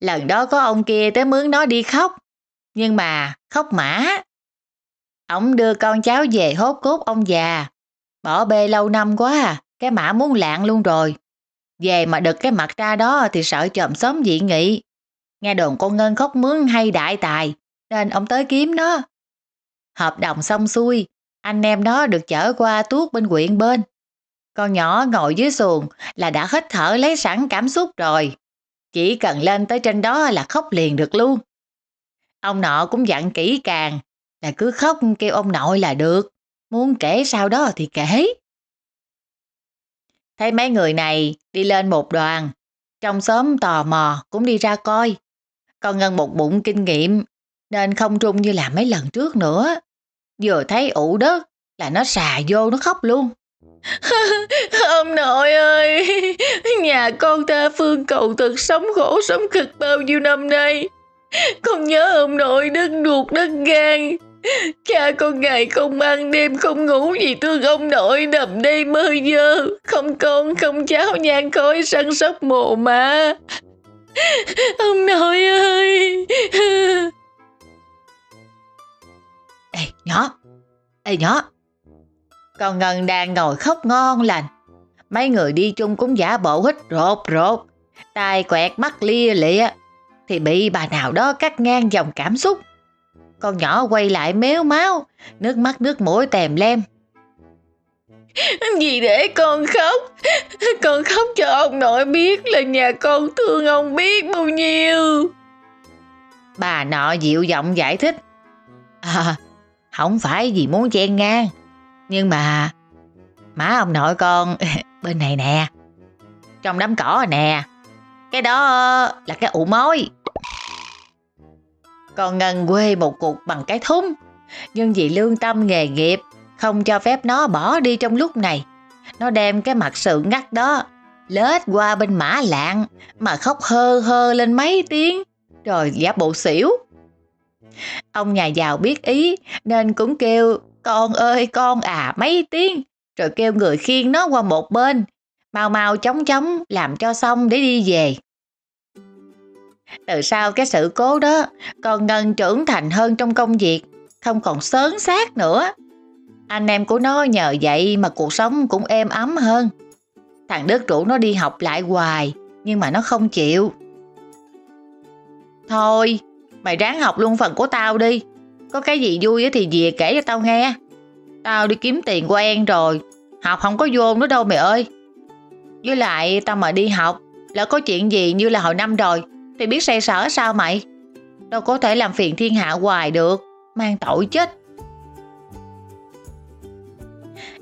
Lần đó có ông kia tới mướn nó đi khóc, nhưng mà khóc mã. Ông đưa con cháu về hốt cốt ông già. Bỏ bê lâu năm quá à, cái mã muốn lạng luôn rồi. Về mà đực cái mặt ra đó thì sợ chòm sớm dị nghị. Nghe đồn con Ngân khóc mướn hay đại tài, nên ông tới kiếm nó. Hợp đồng xong xuôi, anh em nó được chở qua tuốt bên quyện bên. Con nhỏ ngồi dưới xuồng là đã hít thở lấy sẵn cảm xúc rồi. Chỉ cần lên tới trên đó là khóc liền được luôn. Ông nọ cũng dặn kỹ càng là cứ khóc kêu ông nội là được. Muốn kể sau đó thì kể. Thấy mấy người này đi lên một đoàn, trong xóm tò mò cũng đi ra coi. Còn ngân một bụng kinh nghiệm nên không trung như làm mấy lần trước nữa. Vừa thấy ủ đất là nó xà vô nó khóc luôn. ông nội ơi, nhà con ta phương cầu thực sống khổ sống cực bao nhiêu năm nay. Con nhớ ông nội đất ruột đất gan. Cha con ngày không ăn đêm không ngủ vì thương ông nội nằm đây mơ dơ. Không con không cháu nhan khói săn sóc mồ mà. Ông nội ơi. Ê nhỏ, ê nhỏ. Con Ngân đang ngồi khóc ngon lành. Mấy người đi chung cũng giả bộ hít rột rột. Tai quẹt mắt lia lịa thì bị bà nào đó cắt ngang dòng cảm xúc. Con nhỏ quay lại méo máu, nước mắt nước mũi tèm lem. Vì để con khóc, con khóc cho ông nội biết là nhà con thương ông biết bao nhiêu. Bà nọ dịu giọng giải thích. À, không phải vì muốn chen ngang, nhưng mà má ông nội con bên này nè, trong đám cỏ nè, cái đó là cái ụ mối. Còn ngần quê một cuộc bằng cái thúng. Nhưng vì lương tâm nghề nghiệp, không cho phép nó bỏ đi trong lúc này. Nó đem cái mặt sự ngắt đó, lết qua bên mã lạng, mà khóc hơ hơ lên mấy tiếng rồi giả bộ xỉu. Ông nhà giàu biết ý, nên cũng kêu, con ơi, con à mấy tiếng, rồi kêu người khiêng nó qua một bên mau mau chóng chóng làm cho xong để đi về. Từ sau cái sự cố đó, con Ngân trưởng thành hơn trong công việc, không còn sớn xác nữa. Anh em của nó nhờ vậy mà cuộc sống cũng êm ấm hơn. Thằng Đức rủ nó đi học lại hoài, nhưng mà nó không chịu. Thôi, mày ráng học luôn phần của tao đi. Có cái gì vui thì về kể cho tao nghe. Tao đi kiếm tiền quen rồi. Học không có vô nữa đâu mày ơi. Với lại tao mà đi học là có chuyện gì như là hồi năm rồi thì biết say sở sao mày? Đâu có thể làm phiền thiên hạ hoài được. Mang tội chết.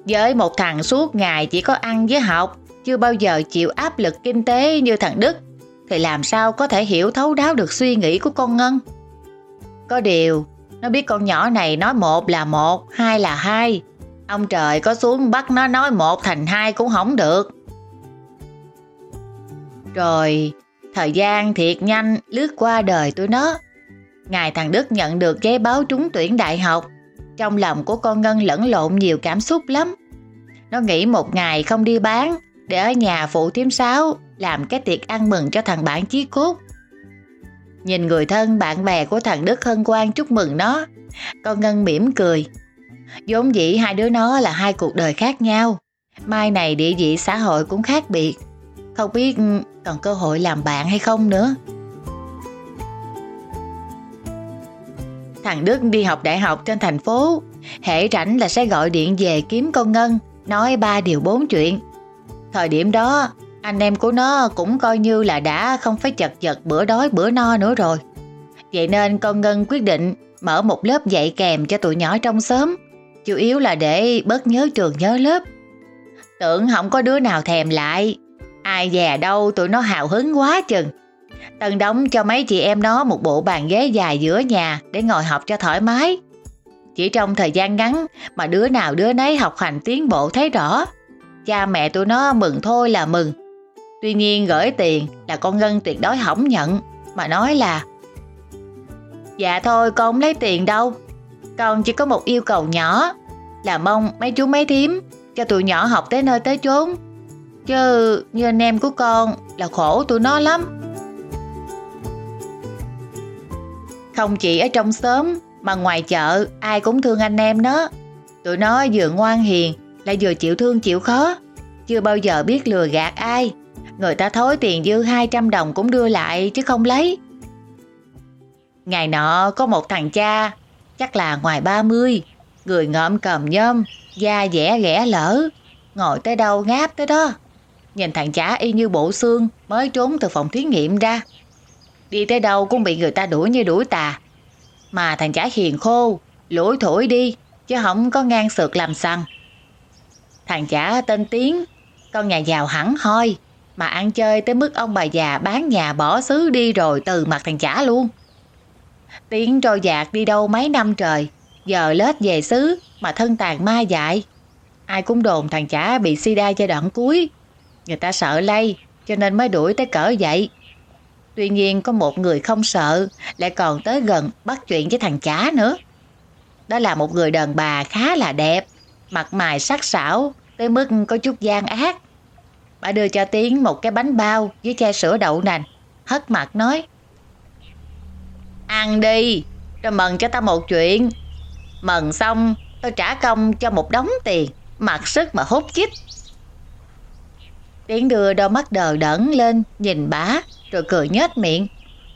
Với một thằng suốt ngày chỉ có ăn với học, chưa bao giờ chịu áp lực kinh tế như thằng Đức, thì làm sao có thể hiểu thấu đáo được suy nghĩ của con Ngân? Có điều, nó biết con nhỏ này nói một là một, hai là hai. Ông trời có xuống bắt nó nói một thành hai cũng không được. Rồi, thời gian thiệt nhanh lướt qua đời tụi nó. Ngày thằng Đức nhận được giấy báo trúng tuyển đại học, trong lòng của con Ngân lẫn lộn nhiều cảm xúc lắm. Nó nghĩ một ngày không đi bán, để ở nhà phụ thím sáu làm cái tiệc ăn mừng cho thằng bạn chí cốt. Nhìn người thân bạn bè của thằng Đức hân hoan chúc mừng nó, con Ngân mỉm cười. vốn dĩ hai đứa nó là hai cuộc đời khác nhau, mai này địa vị xã hội cũng khác biệt, không biết ừ, còn cơ hội làm bạn hay không nữa. Thằng Đức đi học đại học trên thành phố, hệ rảnh là sẽ gọi điện về kiếm con Ngân, nói ba điều bốn chuyện. Thời điểm đó, anh em của nó cũng coi như là đã không phải chật vật bữa đói bữa no nữa rồi. Vậy nên con Ngân quyết định mở một lớp dạy kèm cho tụi nhỏ trong xóm, chủ yếu là để bớt nhớ trường nhớ lớp. Tưởng không có đứa nào thèm lại, ai dè đâu, tụi nó hào hứng quá chừng. Tần đóng cho mấy chị em nó một bộ bàn ghế dài giữa nhà để ngồi học cho thoải mái. Chỉ trong thời gian ngắn mà đứa nào đứa nấy học hành tiến bộ thấy rõ. Cha mẹ tụi nó mừng thôi là mừng. Tuy nhiên gửi tiền là con Ngân tuyệt đối không nhận, mà nói là Dạ thôi, con không lấy tiền đâu. Con chỉ có một yêu cầu nhỏ, là mong mấy chú mấy thím cho tụi nhỏ học tới nơi tới chốn. Chứ như anh em của con là khổ tụi nó lắm. Không chỉ ở trong xóm mà ngoài chợ ai cũng thương anh em nó. Tụi nó vừa ngoan hiền lại vừa chịu thương chịu khó. Chưa bao giờ biết lừa gạt ai. Người ta thối tiền dư 200 đồng cũng đưa lại chứ không lấy. Ngày nọ có một thằng cha, chắc là ngoài 30, người ngợm cầm nhôm, da dẻ ghẻ lỡ, ngồi tới đâu ngáp tới đó. Nhìn thằng chả y như bộ xương mới trốn từ phòng thí nghiệm ra. Đi tới đâu cũng bị người ta đuổi như đuổi tà. Mà thằng chả hiền khô, lủi thổi đi, chứ không có ngang sượt làm săn. Thằng chả tên Tiến, con nhà giàu hẳn hoi, mà ăn chơi tới mức ông bà già bán nhà bỏ xứ đi rồi từ mặt thằng chả luôn. Tiến trôi dạt đi đâu mấy năm trời, giờ lết về xứ mà thân tàn ma dại. Ai cũng đồn thằng chả bị sida giai đoạn cuối. Người ta sợ lây cho nên mới đuổi tới cỡ vậy. Tuy nhiên có một người không sợ lại còn tới gần bắt chuyện với thằng chá nữa. Đó là một người đàn bà khá là đẹp, mặt mày sắc sảo tới mức có chút gian ác. Bà đưa cho Tiến một cái bánh bao với chai sữa đậu nành, hất mặt nói Ăn đi, rồi mừng cho ta một chuyện. Mừng xong, tôi trả công cho một đống tiền, mặc sức mà hút chích. Tiến đưa đôi mắt đờ đẫn lên, nhìn bá, rồi cười nhếch miệng.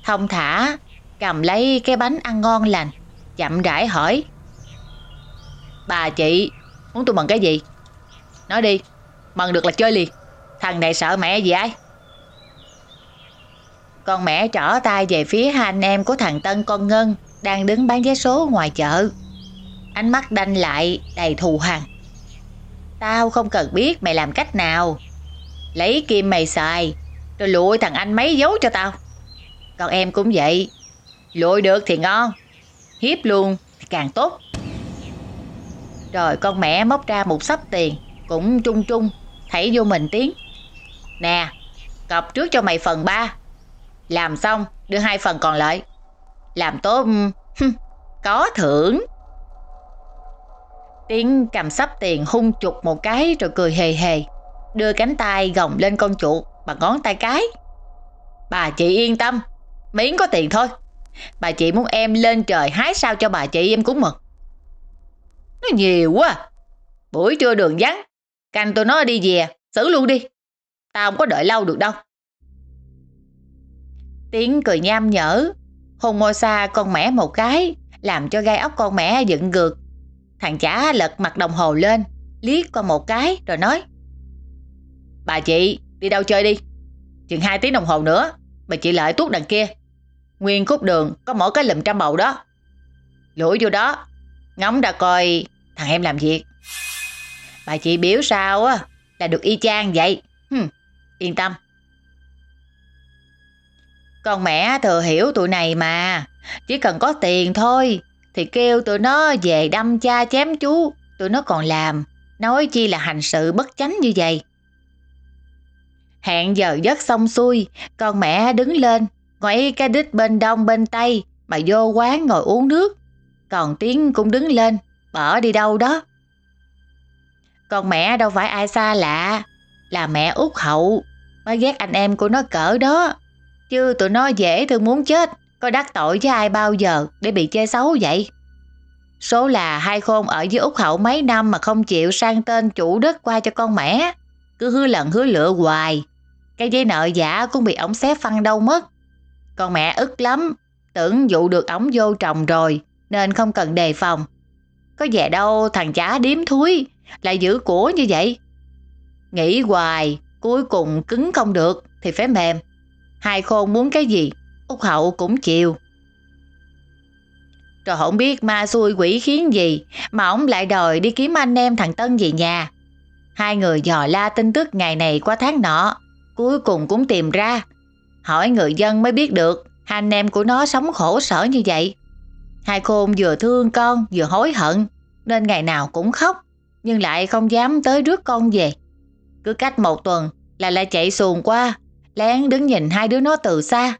Thông thả, cầm lấy cái bánh ăn ngon lành, chậm rãi hỏi. Bà chị, muốn tôi mừng cái gì? Nói đi, mừng được là chơi liền. Thằng này sợ mẹ gì ai? Con mẹ trỏ tay về phía hai anh em của thằng Tân con Ngân đang đứng bán vé số ngoài chợ. Ánh mắt đanh lại đầy thù hằn. Tao không cần biết mày làm cách nào. Lấy kim mày xài, rồi lụi thằng anh mấy dấu cho tao. Còn em cũng vậy. Lụi được thì ngon, hiếp luôn thì càng tốt. Rồi con mẹ móc ra một sắp tiền, cũng trung trung, thảy vô mình tiếng. Nè, cọc trước cho mày phần 3 làm xong, đưa hai phần còn lại. Làm tốt, có thưởng. Tiến cầm sắp tiền hung chục một cái rồi cười hề hề. Đưa cánh tay gồng lên con chuột bằng ngón tay cái. Bà chị yên tâm, miễn có tiền thôi. Bà chị muốn em lên trời hái sao cho bà chị em cũng mừng. Nó nhiều quá. Buổi trưa đường vắng, canh tụi nó đi về, xử luôn đi. Tao không có đợi lâu được đâu. Tiếng cười nham nhở, hôn môi xa con mẻ một cái, làm cho gai ốc con mẹ dựng ngược. Thằng chả lật mặt đồng hồ lên, liếc qua một cái rồi nói. Bà chị, đi đâu chơi đi. Chừng 2 tiếng đồng hồ nữa, bà chị lại tuốt đằng kia. Nguyên khúc đường có mỗi cái lùm trăm bầu đó. Lũi vô đó, ngóng ra coi thằng em làm việc. Bà chị biểu sao á, là được y chang vậy. Hừm, yên tâm. Con mẹ thừa hiểu tụi này mà, chỉ cần có tiền thôi, thì kêu tụi nó về đâm cha chém chú, tụi nó còn làm, nói chi là hành sự bất chánh như vậy. Hẹn giờ giấc xong xuôi, con mẹ đứng lên, ngoảy cái đít bên đông bên tây mà vô quán ngồi uống nước. Còn Tiến cũng đứng lên, bỏ đi đâu đó. Con mẹ đâu phải ai xa lạ, là mẹ út hậu, mới ghét anh em của nó cỡ đó. Chứ tụi nó dễ thương muốn chết, có đắc tội với ai bao giờ để bị chê xấu vậy. Số là hai khôn ở với út hậu mấy năm mà không chịu sang tên chủ đất qua cho con mẹ. Cứ hứa lần hứa lựa hoài. Cái giấy nợ giả cũng bị ổng xé phăng đâu mất. Con mẹ ức lắm, tưởng dụ được ổng vô trồng rồi, nên không cần đề phòng. Có vẻ đâu thằng chả điếm thúi, lại giữ của như vậy. Nghĩ hoài, cuối cùng cứng không được thì phải mềm. Hai khôn muốn cái gì, Úc Hậu cũng chịu. Rồi không biết ma xui quỷ khiến gì mà ổng lại đòi đi kiếm anh em thằng Tân về nhà. Hai người dò la tin tức ngày này qua tháng nọ, cuối cùng cũng tìm ra. Hỏi người dân mới biết được hai anh em của nó sống khổ sở như vậy. Hai khôn vừa thương con vừa hối hận nên ngày nào cũng khóc nhưng lại không dám tới rước con về. Cứ cách một tuần là lại chạy xuồng qua lén đứng nhìn hai đứa nó từ xa.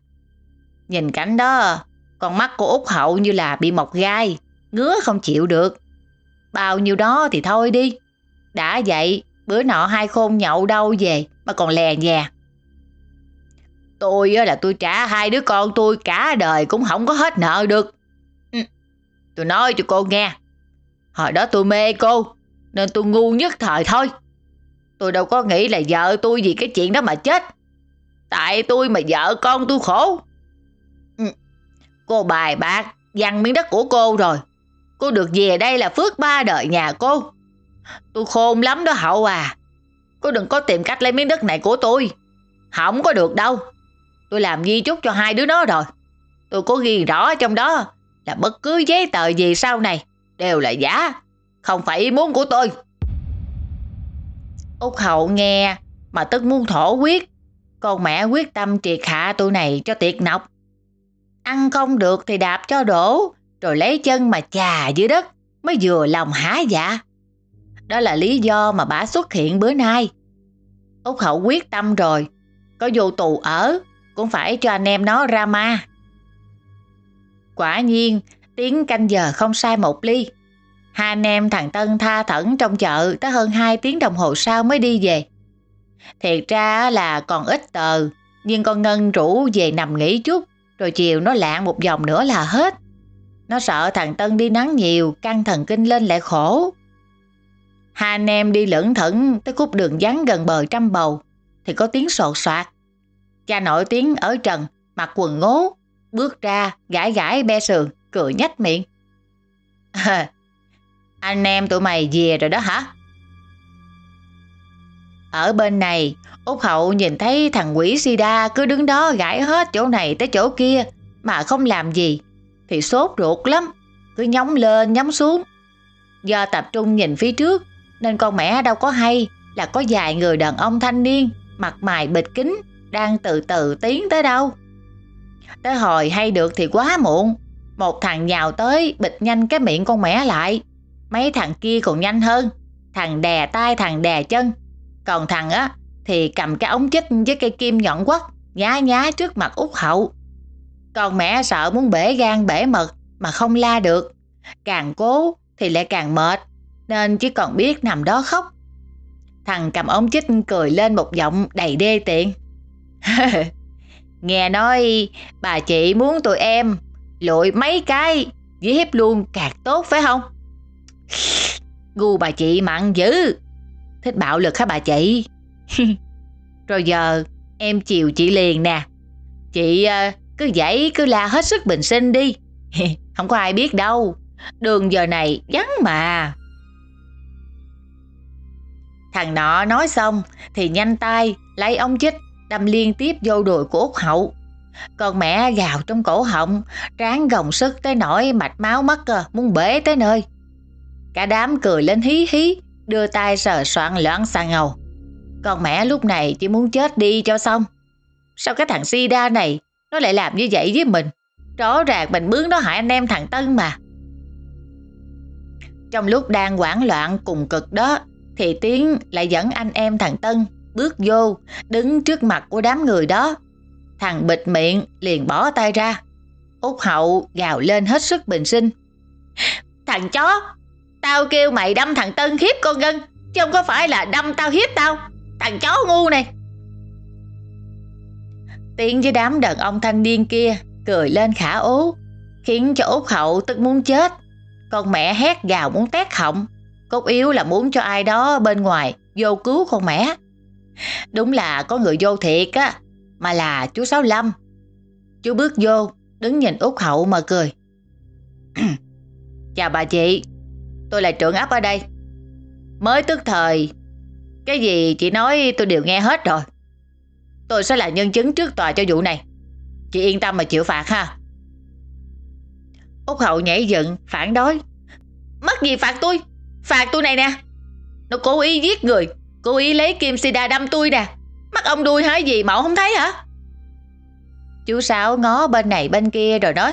Nhìn cảnh đó, con mắt của Út Hậu như là bị mọc gai, ngứa không chịu được. Bao nhiêu đó thì thôi đi. Đã vậy, bữa nọ hai khôn nhậu đâu về mà còn lè nhà, Tôi là tôi trả hai đứa con tôi cả đời cũng không có hết nợ được. Ừ, tôi nói cho cô nghe. Hồi đó tôi mê cô, nên tôi ngu nhất thời thôi. Tôi đâu có nghĩ là vợ tôi vì cái chuyện đó mà chết. Tại tôi mà vợ con tôi khổ. Ừ, cô bài bạc dằn miếng đất của cô rồi. Cô được về đây là phước ba đời nhà cô. Tôi khôn lắm đó Hậu à. Cô đừng có tìm cách lấy miếng đất này của tôi. Không có được đâu. Tôi làm di chúc cho hai đứa nó rồi. Tôi có ghi rõ trong đó là bất cứ giấy tờ gì sau này đều là giả. Không phải ý muốn của tôi. Úc Hậu nghe mà tức muốn thổ quyết. Con mẹ quyết tâm triệt hạ tụi này cho tiệt nọc. Ăn không được thì đạp cho đổ, rồi lấy chân mà chà dưới đất mới vừa lòng há dạ. Đó là lý do mà bà xuất hiện bữa nay. Úc Hậu quyết tâm rồi, có vô tù ở cũng phải cho anh em nó ra ma. Quả nhiên, tiếng canh giờ không sai một ly. Hai anh em thằng Tân tha thẩn trong chợ tới hơn 2 tiếng đồng hồ sau mới đi về. Thiệt ra là còn ít tờ, nhưng con Ngân rủ về nằm nghỉ chút, rồi chiều nó lạng một vòng nữa là hết. Nó sợ thằng Tân đi nắng nhiều, căng thần kinh lên lại khổ. Hai anh em đi lững thững tới khúc đường vắng gần bờ trăm bầu, thì có tiếng sột soạt. Cha nổi tiếng ở trần, mặc quần ngố, bước ra, gãi gãi be sườn, cười nhách miệng. anh em tụi mày về rồi đó hả? Ở bên này, Úc Hậu nhìn thấy thằng quỷ Sida cứ đứng đó gãi hết chỗ này tới chỗ kia mà không làm gì, thì sốt ruột lắm, cứ nhóng lên nhóng xuống. Do tập trung nhìn phía trước nên con mẹ đâu có hay là có vài người đàn ông thanh niên mặt mày bịt kính đang từ từ tiến tới đâu. Tới hồi hay được thì quá muộn, một thằng nhào tới bịt nhanh cái miệng con mẹ lại. Mấy thằng kia còn nhanh hơn, thằng đè tay thằng đè chân. Còn thằng á thì cầm cái ống chích với cây kim nhọn quất nhá nhá trước mặt út hậu. Còn mẹ sợ muốn bể gan bể mật mà không la được. Càng cố thì lại càng mệt nên chỉ còn biết nằm đó khóc. Thằng cầm ống chích cười lên một giọng đầy đê tiện. Nghe nói bà chị muốn tụi em lội mấy cái với hiếp luôn càng tốt phải không? Gu bà chị mặn dữ. Thích bạo lực hả bà chị? Rồi giờ em chiều chị liền nè. Chị ờ, cứ dãy cứ la hết sức bình sinh đi. Không có ai biết đâu. Đường giờ này vắng mà. Thằng nọ nói xong thì nhanh tay lấy ống chích đâm liên tiếp vô đùi của Út Hậu. Còn mẹ gào trong cổ họng, tráng gồng sức tới nỗi mạch máu mất à, muốn bể tới nơi. Cả đám cười lên hí hí, đưa tay sờ soạn loãng xà ngầu. Còn mẹ lúc này chỉ muốn chết đi cho xong. Sao cái thằng Sida này nó lại làm như vậy với mình? Rõ ràng mình bướng nó hại anh em thằng Tân mà. Trong lúc đang hoảng loạn cùng cực đó thì Tiến lại dẫn anh em thằng Tân bước vô, đứng trước mặt của đám người đó. Thằng bịt miệng liền bỏ tay ra. Út hậu gào lên hết sức bình sinh. Thằng chó, tao kêu mày đâm thằng Tân hiếp con Ngân, chứ không có phải là đâm tao hiếp tao. Thằng chó ngu này. Tiến với đám đàn ông thanh niên kia cười lên khả ố, khiến cho Út hậu tức muốn chết. Con mẹ hét gào muốn tét họng, cốt yếu là muốn cho ai đó bên ngoài vô cứu con mẹ. Đúng là có người vô thiệt á, mà là chú Sáu Lâm. Chú bước vô, đứng nhìn út hậu mà cười. Chào bà chị, tôi là trưởng ấp ở đây. Mới tức thời, cái gì chị nói tôi đều nghe hết rồi. Tôi sẽ là nhân chứng trước tòa cho vụ này. Chị yên tâm mà chịu phạt ha. Út hậu nhảy dựng, phản đối. Mất gì phạt tôi? Phạt tôi này nè. Nó cố ý giết người, cố ý lấy kim sida đâm tôi nè. Mắt ông đuôi hả gì mà không thấy hả? Chú Sáu ngó bên này bên kia rồi nói.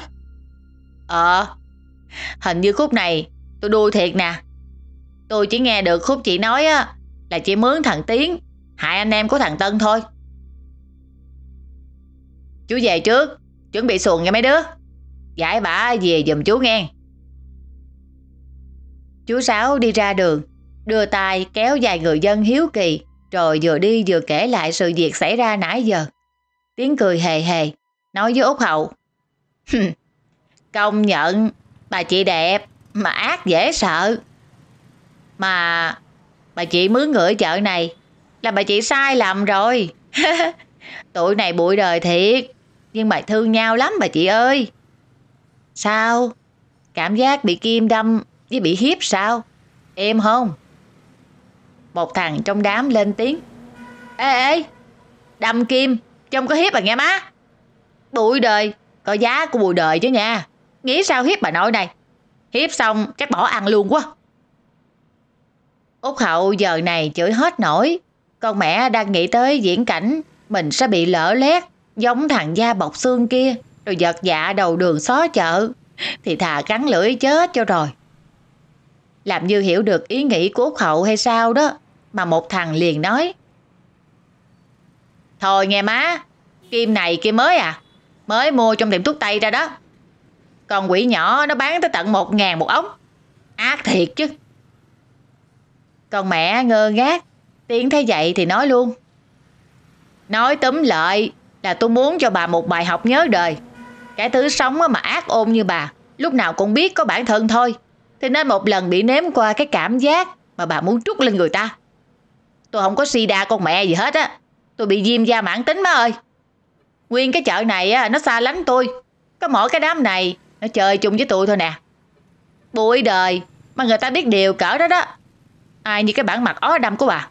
Ờ, hình như khúc này tôi đuôi thiệt nè. Tôi chỉ nghe được khúc chị nói á là chị mướn thằng Tiến hại anh em của thằng Tân thôi. Chú về trước, chuẩn bị xuồng nha mấy đứa. Giải bả về giùm chú nghe. Chú Sáu đi ra đường, đưa tay kéo vài người dân hiếu kỳ, rồi vừa đi vừa kể lại sự việc xảy ra nãy giờ. Tiếng cười hề hề, nói với Út Hậu. Công nhận, bà chị đẹp, mà ác dễ sợ. Mà bà chị mướn người ở chợ này là bà chị sai lầm rồi. Tụi này bụi đời thiệt, nhưng mà thương nhau lắm bà chị ơi. Sao? Cảm giác bị kim đâm với bị hiếp sao? Em không? Một thằng trong đám lên tiếng. Ê ê, đâm kim, trông có hiếp à nghe má? Bụi đời, có giá của bụi đời chứ nha. Nghĩ sao hiếp bà nội này? Hiếp xong chắc bỏ ăn luôn quá. Út hậu giờ này chửi hết nổi. Con mẹ đang nghĩ tới diễn cảnh mình sẽ bị lỡ lét giống thằng da bọc xương kia rồi giật dạ đầu đường xó chợ thì thà cắn lưỡi chết cho rồi. Làm như hiểu được ý nghĩ của Úc Hậu hay sao đó, mà một thằng liền nói. Thôi nghe má, Kim này kia mới à Mới mua trong tiệm thuốc tây ra đó. Còn quỷ nhỏ nó bán tới tận một ngàn một ống. Ác thiệt chứ. Còn mẹ ngơ ngác Tiến thấy vậy thì nói luôn. Nói tấm lợi Là tôi muốn cho bà một bài học nhớ đời. Cái thứ sống mà ác ôn như bà, Lúc nào cũng biết có bản thân thôi. Thì nên một lần bị nếm qua cái cảm giác Mà bà muốn trút lên người ta. Tôi không có sida con mẹ gì hết á. Tôi bị viêm da mãn tính má ơi. Nguyên cái chợ này á, nó xa lánh tôi. Có mỗi cái đám này Nó chơi chung với tôi thôi nè. Bụi đời Mà người ta biết điều cỡ đó đó. Ai như cái bản mặt ó đâm của bà.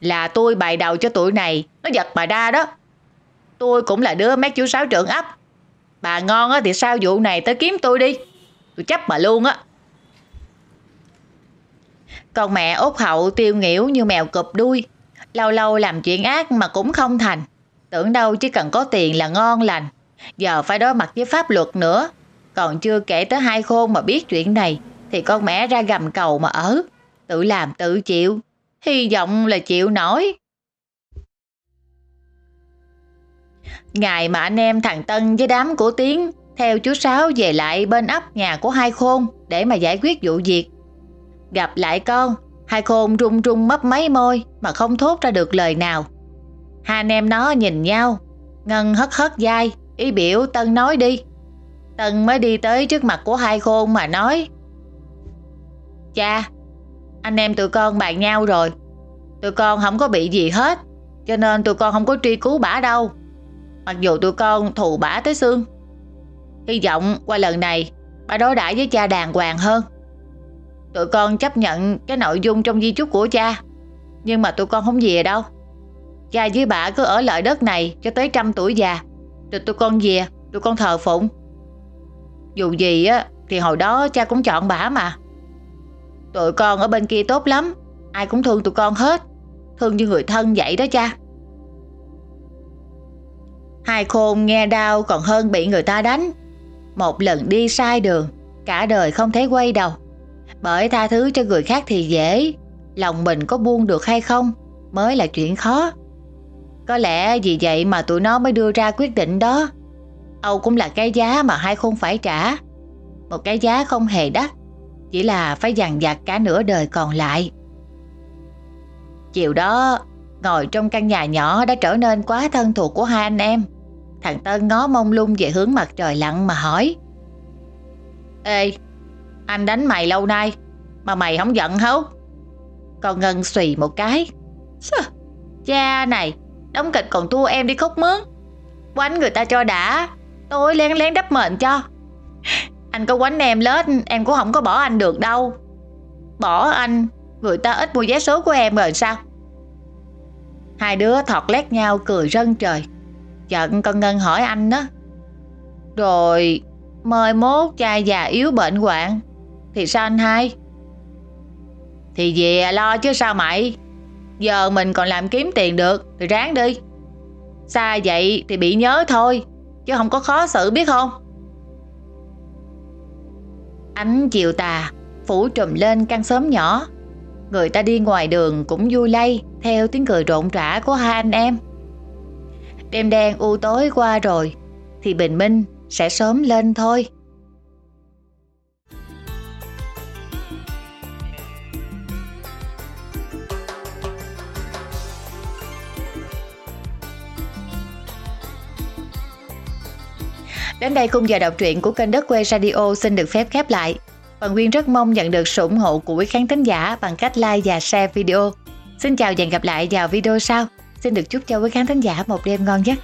Là tôi bày đầu cho tụi này Nó giật bà đa đó. Tôi cũng là đứa mấy chú sáu trưởng ấp. Bà ngon á thì sao vụ này tới kiếm tôi đi. Tôi chấp bà luôn á. Còn mẹ út hậu tiêu nghỉu như mèo cụp đuôi. Lâu lâu làm chuyện ác mà cũng không thành. Tưởng đâu chỉ cần có tiền là ngon lành. Giờ phải đối mặt với pháp luật nữa. Còn chưa kể tới hai khôn mà biết chuyện này, Thì con mẹ ra gầm cầu mà ở. Tự làm tự chịu. Hy vọng là chịu nổi. Ngày mà anh em thằng Tân với đám của Tiến Theo chú Sáu về lại bên ấp nhà của hai khôn Để mà giải quyết vụ việc. Gặp lại con. Hai khôn run run mấp máy môi Mà không thốt ra được lời nào. Hai anh em nó nhìn nhau. Ngân hất hất dai Ý biểu, Tân nói đi. Tân mới đi tới trước mặt của hai khôn mà nói, Cha, Anh em tụi con bàn nhau rồi. Tụi con không có bị gì hết, Cho nên tụi con không có truy cứu bả đâu. Mặc dù tụi con thù bả tới xương. Hy vọng qua lần này bà đối đãi với cha đàng hoàng hơn. Tụi con chấp nhận cái nội dung trong di chúc của cha. Nhưng mà tụi con không về đâu. Cha với bà cứ ở lại đất này cho tới trăm tuổi già. Rồi tụi con về, tụi con thờ phụng. Dù gì á, thì hồi đó cha cũng chọn bà mà. Tụi con ở bên kia tốt lắm. Ai cũng thương tụi con hết. Thương như người thân vậy đó cha. Hai khôn nghe đau còn hơn bị người ta đánh. Một lần đi sai đường, cả đời không thấy quay đầu. Bởi tha thứ cho người khác thì dễ, lòng mình có buông được hay không mới là chuyện khó. Có lẽ vì vậy mà tụi nó mới đưa ra quyết định đó. Âu cũng là cái giá mà hai khôn phải trả. Một cái giá không hề đắt, chỉ là phải dằn vặt cả nửa đời còn lại. Chiều đó, ngồi trong căn nhà nhỏ đã trở nên quá thân thuộc của hai anh em. Thằng Tân ngó mông lung về hướng mặt trời lặn mà hỏi. Ê, anh đánh mày lâu nay, mà mày không giận hấu? Con Ngân xùy một cái. Cha này, đóng kịch còn thua em đi khóc mướn. Quánh người ta cho đã, tôi lén lén đắp mệnh cho. Anh có quánh em lết, em cũng không có bỏ anh được đâu. Bỏ anh, người ta ít mua vé số của em rồi sao? Hai đứa thọt lét nhau cười rân trời. Giận con Ngân hỏi anh đó. Rồi mời mốt cha già yếu bệnh hoạn thì sao anh hai? Thì về lo chứ sao mày? Giờ mình còn làm kiếm tiền được thì ráng đi. Xa vậy thì bị nhớ thôi, chứ không có khó xử biết không? Ánh chiều tà phủ trùm lên căn xóm nhỏ. Người ta đi ngoài đường cũng vui lây theo tiếng cười rộn rã của hai anh em. Đêm đen u tối qua rồi thì bình minh sẽ sớm lên thôi. Đến đây khung giờ đọc truyện của kênh Đất Quê Radio xin được phép khép lại. Phần Nguyên rất mong nhận được sự ủng hộ của quý khán thính giả bằng cách like và share video. Xin chào và hẹn gặp lại vào video sau. Xin được chúc cho quý khán thính giả một đêm ngon giấc.